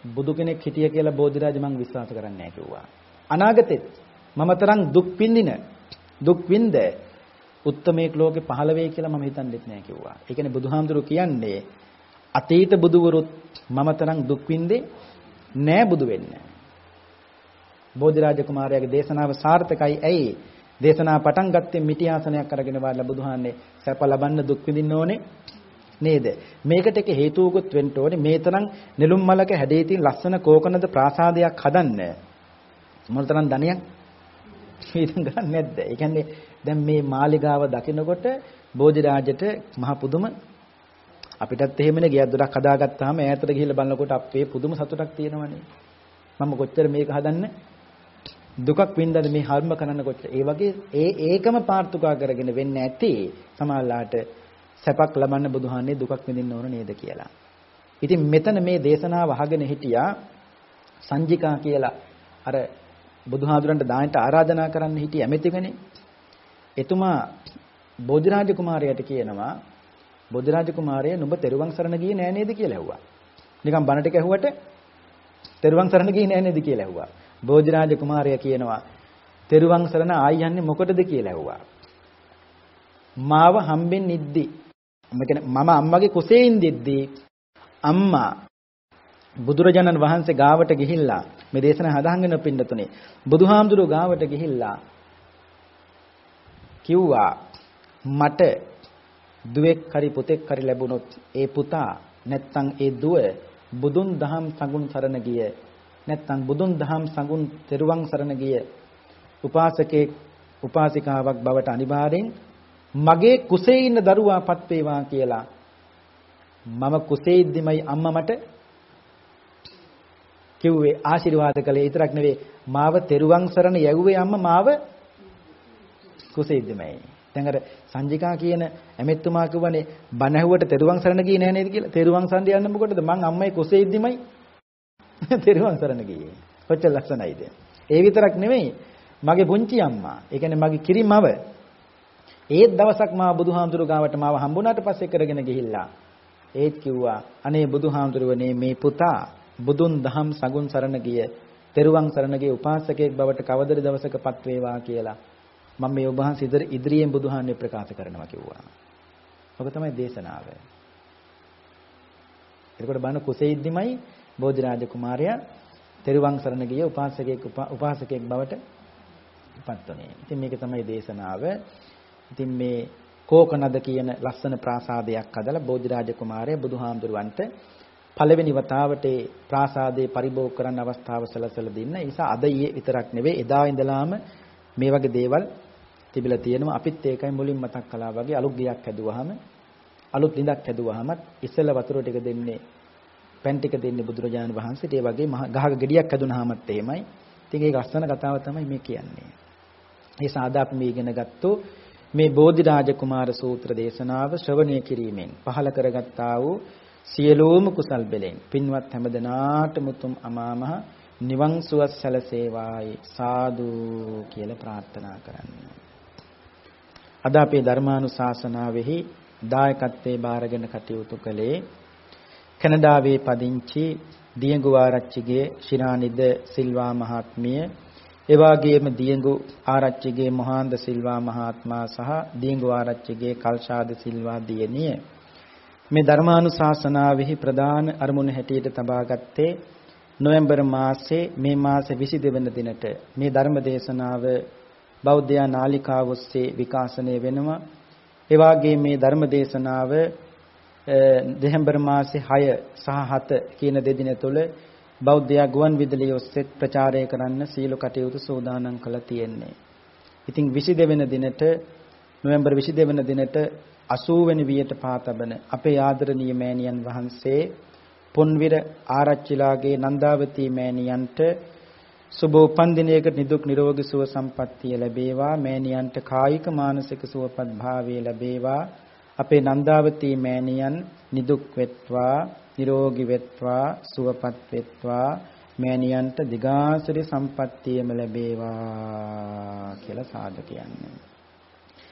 බුදු කෙනෙක් හිටිය කියලා බෝධිරාජ මං විශ්වාස කරන්නේ නැහැ කිව්වා. අනාගතෙත් මම තරම් දුක් විඳින දුක් විඳ උත්තමේක ලෝකේ පහළ වෙයි කියලා මම හිතන්නේත් නැහැ කිව්වා. ඒ කියන්නේ බුදුහාමුදුරු කියන්නේ අතීත බුදුවරුත් මම තරම් දුක් විඳේ නෑ බුදු වෙන්න. බෝධිරාජ කුමාරයාගේ දේශනාව සාර්ථකයි. ඇයි? දේශනාව පටන් ගත්තේ මිටි ආසනයක් අරගෙන වාඩිලා බුදුහාන්නේ සැප ලබන්න දුක් විඳින්න ඕනේ නේද? මේකට එක හේතුවකුත් වෙන්න ඕනේ. මේ තරම් නෙළුම් මලක හැඩේ තියෙන ලස්සන කෝකනද ප්‍රාසාදයක් හදන්න මොනතරම් ධනයක් වේදන් ගන්න නැද්ද? ඒ කියන්නේ දැන් මේ මාලිගාව දකිනකොට බෝධිරාජට මහ පුදුම අපිටත් එහෙමනේ ගියක් දොරක් හදාගත්තාම ඈතට ගිහිල්ලා බලනකොට අපේ පුදුම සතුටක් තියෙනවනේ. මම කොච්චර මේක හදන්න දුකක් වින්දාද මේ හර්ම කරන්න කොච්චර. ඒ වගේ ඒ ඒකම පාර්ථුකා කරගෙන වෙන්න ඇති සමාල්ලාට සැපක් ලබන්න බුදුහාන්නේ දුකක් විඳින්න ඕන නේද කියලා. ඉතින් මෙතන මේ දේශනාව අහගෙන හිටියා සංජිකා කියලා අර බුදුහාඳුරන්ට දායන්ට ආරාධනා කරන්න හිටිය ඇමතිකනේ. එතුමා බෝධිරාජ කුමාරයාට කියනවා බෝධිරාජ කුමාරයා නුඹ තෙරුවන් සරණ ගියේ නෑ නේද කියලා ඇහුවා. නිකන් බණ ටික ඇහුවට තෙරුවන් සරණ ගියේ නෑ නේද කියලා ඇහුවා. බෝධිරාජ කුමාරයා කියනවා තෙරුවන් සරණ ආයි යන්නේ මොකටද කියලා ඇහුවා. මාව හම්බෙන් ඉද්දි මම අම්මගේ කුසේ ඉඳිද්දී අම්මා බුදුරජාණන් වහන්සේ ගාවට ගිහිල්ලා මේ දේශන හදාගෙන පින්නතුනේ බුදුහාමුදුරුව ගාවට ගිහිල්ලා කිව්වා මට දුවෙක් හරි පුතෙක් හරි ලැබුණොත් ඒ පුතා නැත්තම් ඒ දුව බුදුන් දහම් සඟුන් සරණ ගිය නැත්තම් බුදුන් දහම් සඟුන් තෙරුවන් සරණ ගිය උපාසකේ උපාසිකාවක් බවට අනිවාර්යෙන් මගේ කුසේ ඉන්න දරුවාපත් වේවා කියලා මම කුසේ ඉද්දිමයි අම්මා මට කිව්වේ ආශිර්වාද කළේ විතරක් නෙවෙයි මාව තෙරුවන් සරණ යැව්වේ අම්මා මාව කුසෙද්දමයි. දැන් අර සංජිකා කියන ඇමෙත්තුමා කිව්වනේ බණ ඇහුවට තෙරුවන් සරණ ගියේ නැහැ නේද කියලා. තෙරුවන් සරණ යන්න මොකටද? මං අම්මයි කුසෙද්දිමයි [LAUGHS] තෙරුවන් සරණ ගියේ. කොච්චර ලස්සනයිද? ඒ විතරක් නෙවෙයි මගේ පුංචි අම්මා. ඒ කියන්නේ මගේ කිරිමව. ඒත් දවසක් මා බුදුහාමුදුරු ගාවට මාව හම්බුණාට පස්සේ කරගෙන ගිහිල්ලා ඒත් කිව්වා අනේ බුදුහාමුදුරුවනේ මේ පුතා බුදුන් දහම් සගුන් සරණ ගිය තෙරුවන් සරණ ගිය උපාසකයෙක් බවට කවදද දවසකපත් වේවා කියලා මම මේ ඔබ වහන්සේ ඉදිරියෙන් බුදුහාන්නේ ප්‍රකාශ කරනවා කිව්වා. ඔක තමයි දේශනාව. එතකොට බණ කුසෙයිද්දිමයි බෝධිරාජ කුමාරයා තෙරුවන් සරණ ගිය උපාසකයෙක් උපාසකයෙක් බවට පත් වුණේ. ඉතින් මේක තමයි දේශනාව. ඉතින් මේ කෝකනද කියන ලස්සන ප්‍රාසාදයක් හදලා බෝධිරාජ කුමාරයා බුදුහාමුදුරුවන්ට පළවෙනි වතාවට ඒ ප්‍රාසාදේ පරිභෝග කරන්න අවස්ථාව සැලසලා දෙන්න. ඒ නිසා අද ඊයේ විතරක් නෙවෙයි එදා ඉඳලාම මේ වගේ දේවල් තිබිලා තියෙනවා. අපිත් ඒකයි මුලින් මතක් කළා වගේ අලුත් ගියක් හැදුවාම අලුත් ලිඳක් හැදුවාම ඉස්සෙල්ලා වතුර ටික දෙන්නේ පැන් ටික දෙන්නේ බුදුරජාණන් වහන්සේට. ඒ වගේ ගහක ගෙඩියක් හැදුනහමත් එහෙමයි. ඉතින් ඒක අස්සන කතාව තමයි මේ කියන්නේ. ඒ සාදාප් මේ ඉගෙන ගත්තෝ මේ බෝධිරාජ කුමාර සූත්‍ර දේශනාව ශ්‍රවණය කිරීමෙන් පහල කරගත්තා වූ සියලුම කුසල් බෙලෙන් පින්වත් හැමදෙනාටම උතුම් අමාමහ නිවන් සුව සැලසේවායි සාදු කියලා ප්‍රාර්ථනා කරන්න. අද අපේ ධර්මානුශාසනාවෙහි දායකත්වයේ බාරගෙන කටයුතු කළේ කැනඩාවේ පදිංචි දියඟු ආරච්චිගේ ශිරානිද සිල්වා මහත්මිය එවාගේම දියඟු ආරච්චිගේ මොහාන්ද සිල්වා මහත්මයා සහ දියඟු ආරච්චිගේ කල්ෂාද සිල්වා දියණිය මේ ධර්මානුශාසනාවෙහි ප්‍රධාන අරමුණ හැටියට තබා ගත්තේ නොවැම්බර් මාසයේ මේ මාසේ 22 වෙනි දිනට මේ ධර්ම දේශනාව බෞද්ධ නාලිකාව ඔස්සේ විකාශනය වෙනවා. ඒ වාගේ මේ ධර්ම දේශනාව දෙසැම්බර් මාසේ 6 සහ 7 කියන දෙදින තුල බෞද්ධ ගුවන් විදුලිය ඔස්සේ ප්‍රචාරය කරන්න සීල කටයුතු සූදානම් කළා තියෙන්නේ. ඉතින් 22 වෙනි දිනට නොවැම්බර් 22 වෙනි දිනට 80 වෙනි වියට පාතබන අපේ ආදරණීය මෑණියන් වහන්සේ පොන්විර ආරච්චිලාගේ නන්දාවතී මෑණියන්ට සුබ උපන්දිනයකට නිදුක් නිරෝගී සුව සම්පන්නිය ලැබේවා මෑණියන්ට කායික මානසික සුවපත් භාවය ලැබේවා අපේ නන්දාවතී මෑණියන් නිදුක් වෙත්වා නිරෝගී වෙත්වා සුවපත් වෙත්වා මෑණියන්ට දිගාසිරි සම්පත්තියම ලැබේවා කියලා සාදු කියන්නේ.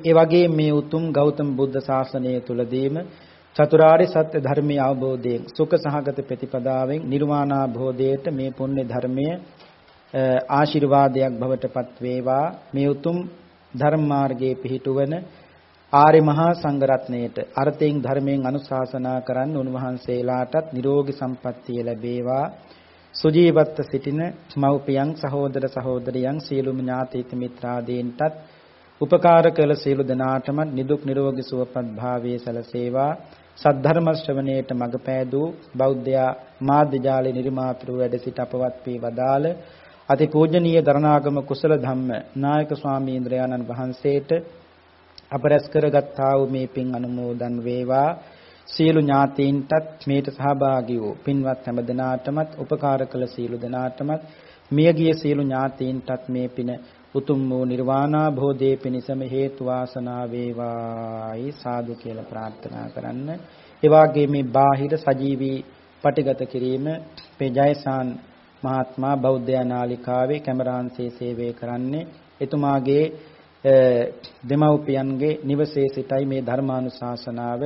ඒ වගේ මේ උතුම් ගෞතම බුද්ධ ශාසනය තුලදීම චතුරාර්ය සත්‍ය ධර්මයේ අවබෝධයෙන් සුඛ සහගත ප්‍රතිපදාවෙන් නිර්වාණ අවබෝධයට මේ පුණ්‍ය ධර්මයේ ආශිර්වාදයක් බවට පත් වේවා මේ උතුම් ධර්ම මාර්ගයේ පිහිටුවන ආර්ය මහා සංඝරත්නයට අර්ථයෙන් ධර්මයෙන් අනුශාසනා කරන්න උන්වහන්සේලාටත් නිරෝගී සම්පන්නිය ලැබේවා. සුජීවත්ව සිටින මව්පියන් සහෝදර සහෝදරියන් සියලුම ඥාතීත මිත්‍රාදීන්ටත් උපකාර කළ සියලු දෙනාටම නිදුක් නිරෝගී සුවපත් භාවයේ සැලසේවා. සද්ධර්ම ශ්‍රවණයට මඟ පෑදූ බෞද්ධයා මාධ්‍ය ජාලේ නිර්මාතෘ වැඩ සිට අපවත් වී වදාළ අති පූජනීය දරණාගම කුසල ධම්ම නායක ස්වාමීන්ද්‍රයාණන් වහන්සේට අප රැස් කරගත්තා වූ මේ පින් අනුමෝදන් වේවා සියලු ඥාතීන්ටත් මේට සහභාගී වූ පින්වත් හැම දෙනාටමත් උපකාර කළ සියලු දෙනාටමත් මියගිය සියලු ඥාතීන්ටත් මේ පින උතුම් වූ නිර්වාණා භෝධේ පිණසම හේතු වාසනා වේවායි සාදු කියලා ප්‍රාර්ථනා කරන්න. ඒ වගේම මේ බාහිර සජීවී පටිගත කිරීම මේ ජයසාන් මහත්මයා බෞද්ධ නාලිකාවේ කැමරාන්සේ සේවය කරන්නේ එතුමාගේ දෙමව්පියන්ගේ නිවසේ සිටයි මේ ධර්මානුශාසනාව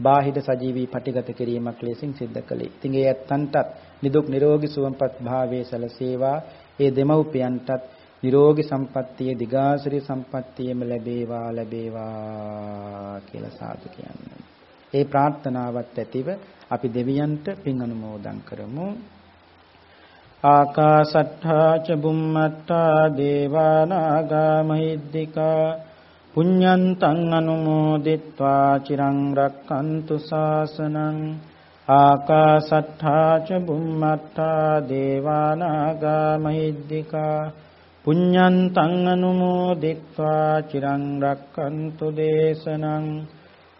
බාහිර සජීවී පටිගත කිරීමක් ලෙසින් සිද්ධ කළේ. ඉතින් ඒ ඇත්තන්ටත් නිදුක් නිරෝගී සුවපත් භාවයේ සැලසේවා. ඒ දෙමව්පියන්ටත් නිරෝගී සම්පත්තිය දිගාසිරි සම්පත්තියම ලැබේවා ලැබේවා කියලා සාදු කියන්නේ. ඒ ප්‍රාර්ථනාවත් ඇතිව අපි දෙවියන්ට පින් අනුමෝදන් කරමු. ආකාසට්ඨා ච බුම්මට්ඨා දේවානාගා මහිද්దికා පුඤ්ඤන්තං අනුමෝදිත්වා චිරං රක්칸තු සාසනං ආකාසට්ඨා ච බුම්මට්ඨා දේවානාගා මහිද්దికා පුඤ්ඤන්තං අනුමෝදිත්වා චිරං රක්칸තු දේශනං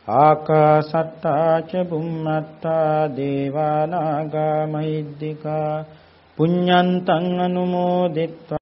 ආකාසට්ඨා ච බුම්මට්ඨා දේවානාගා මහිද්దికා පුඤ්ඤන්තං අනුමෝදිත්වා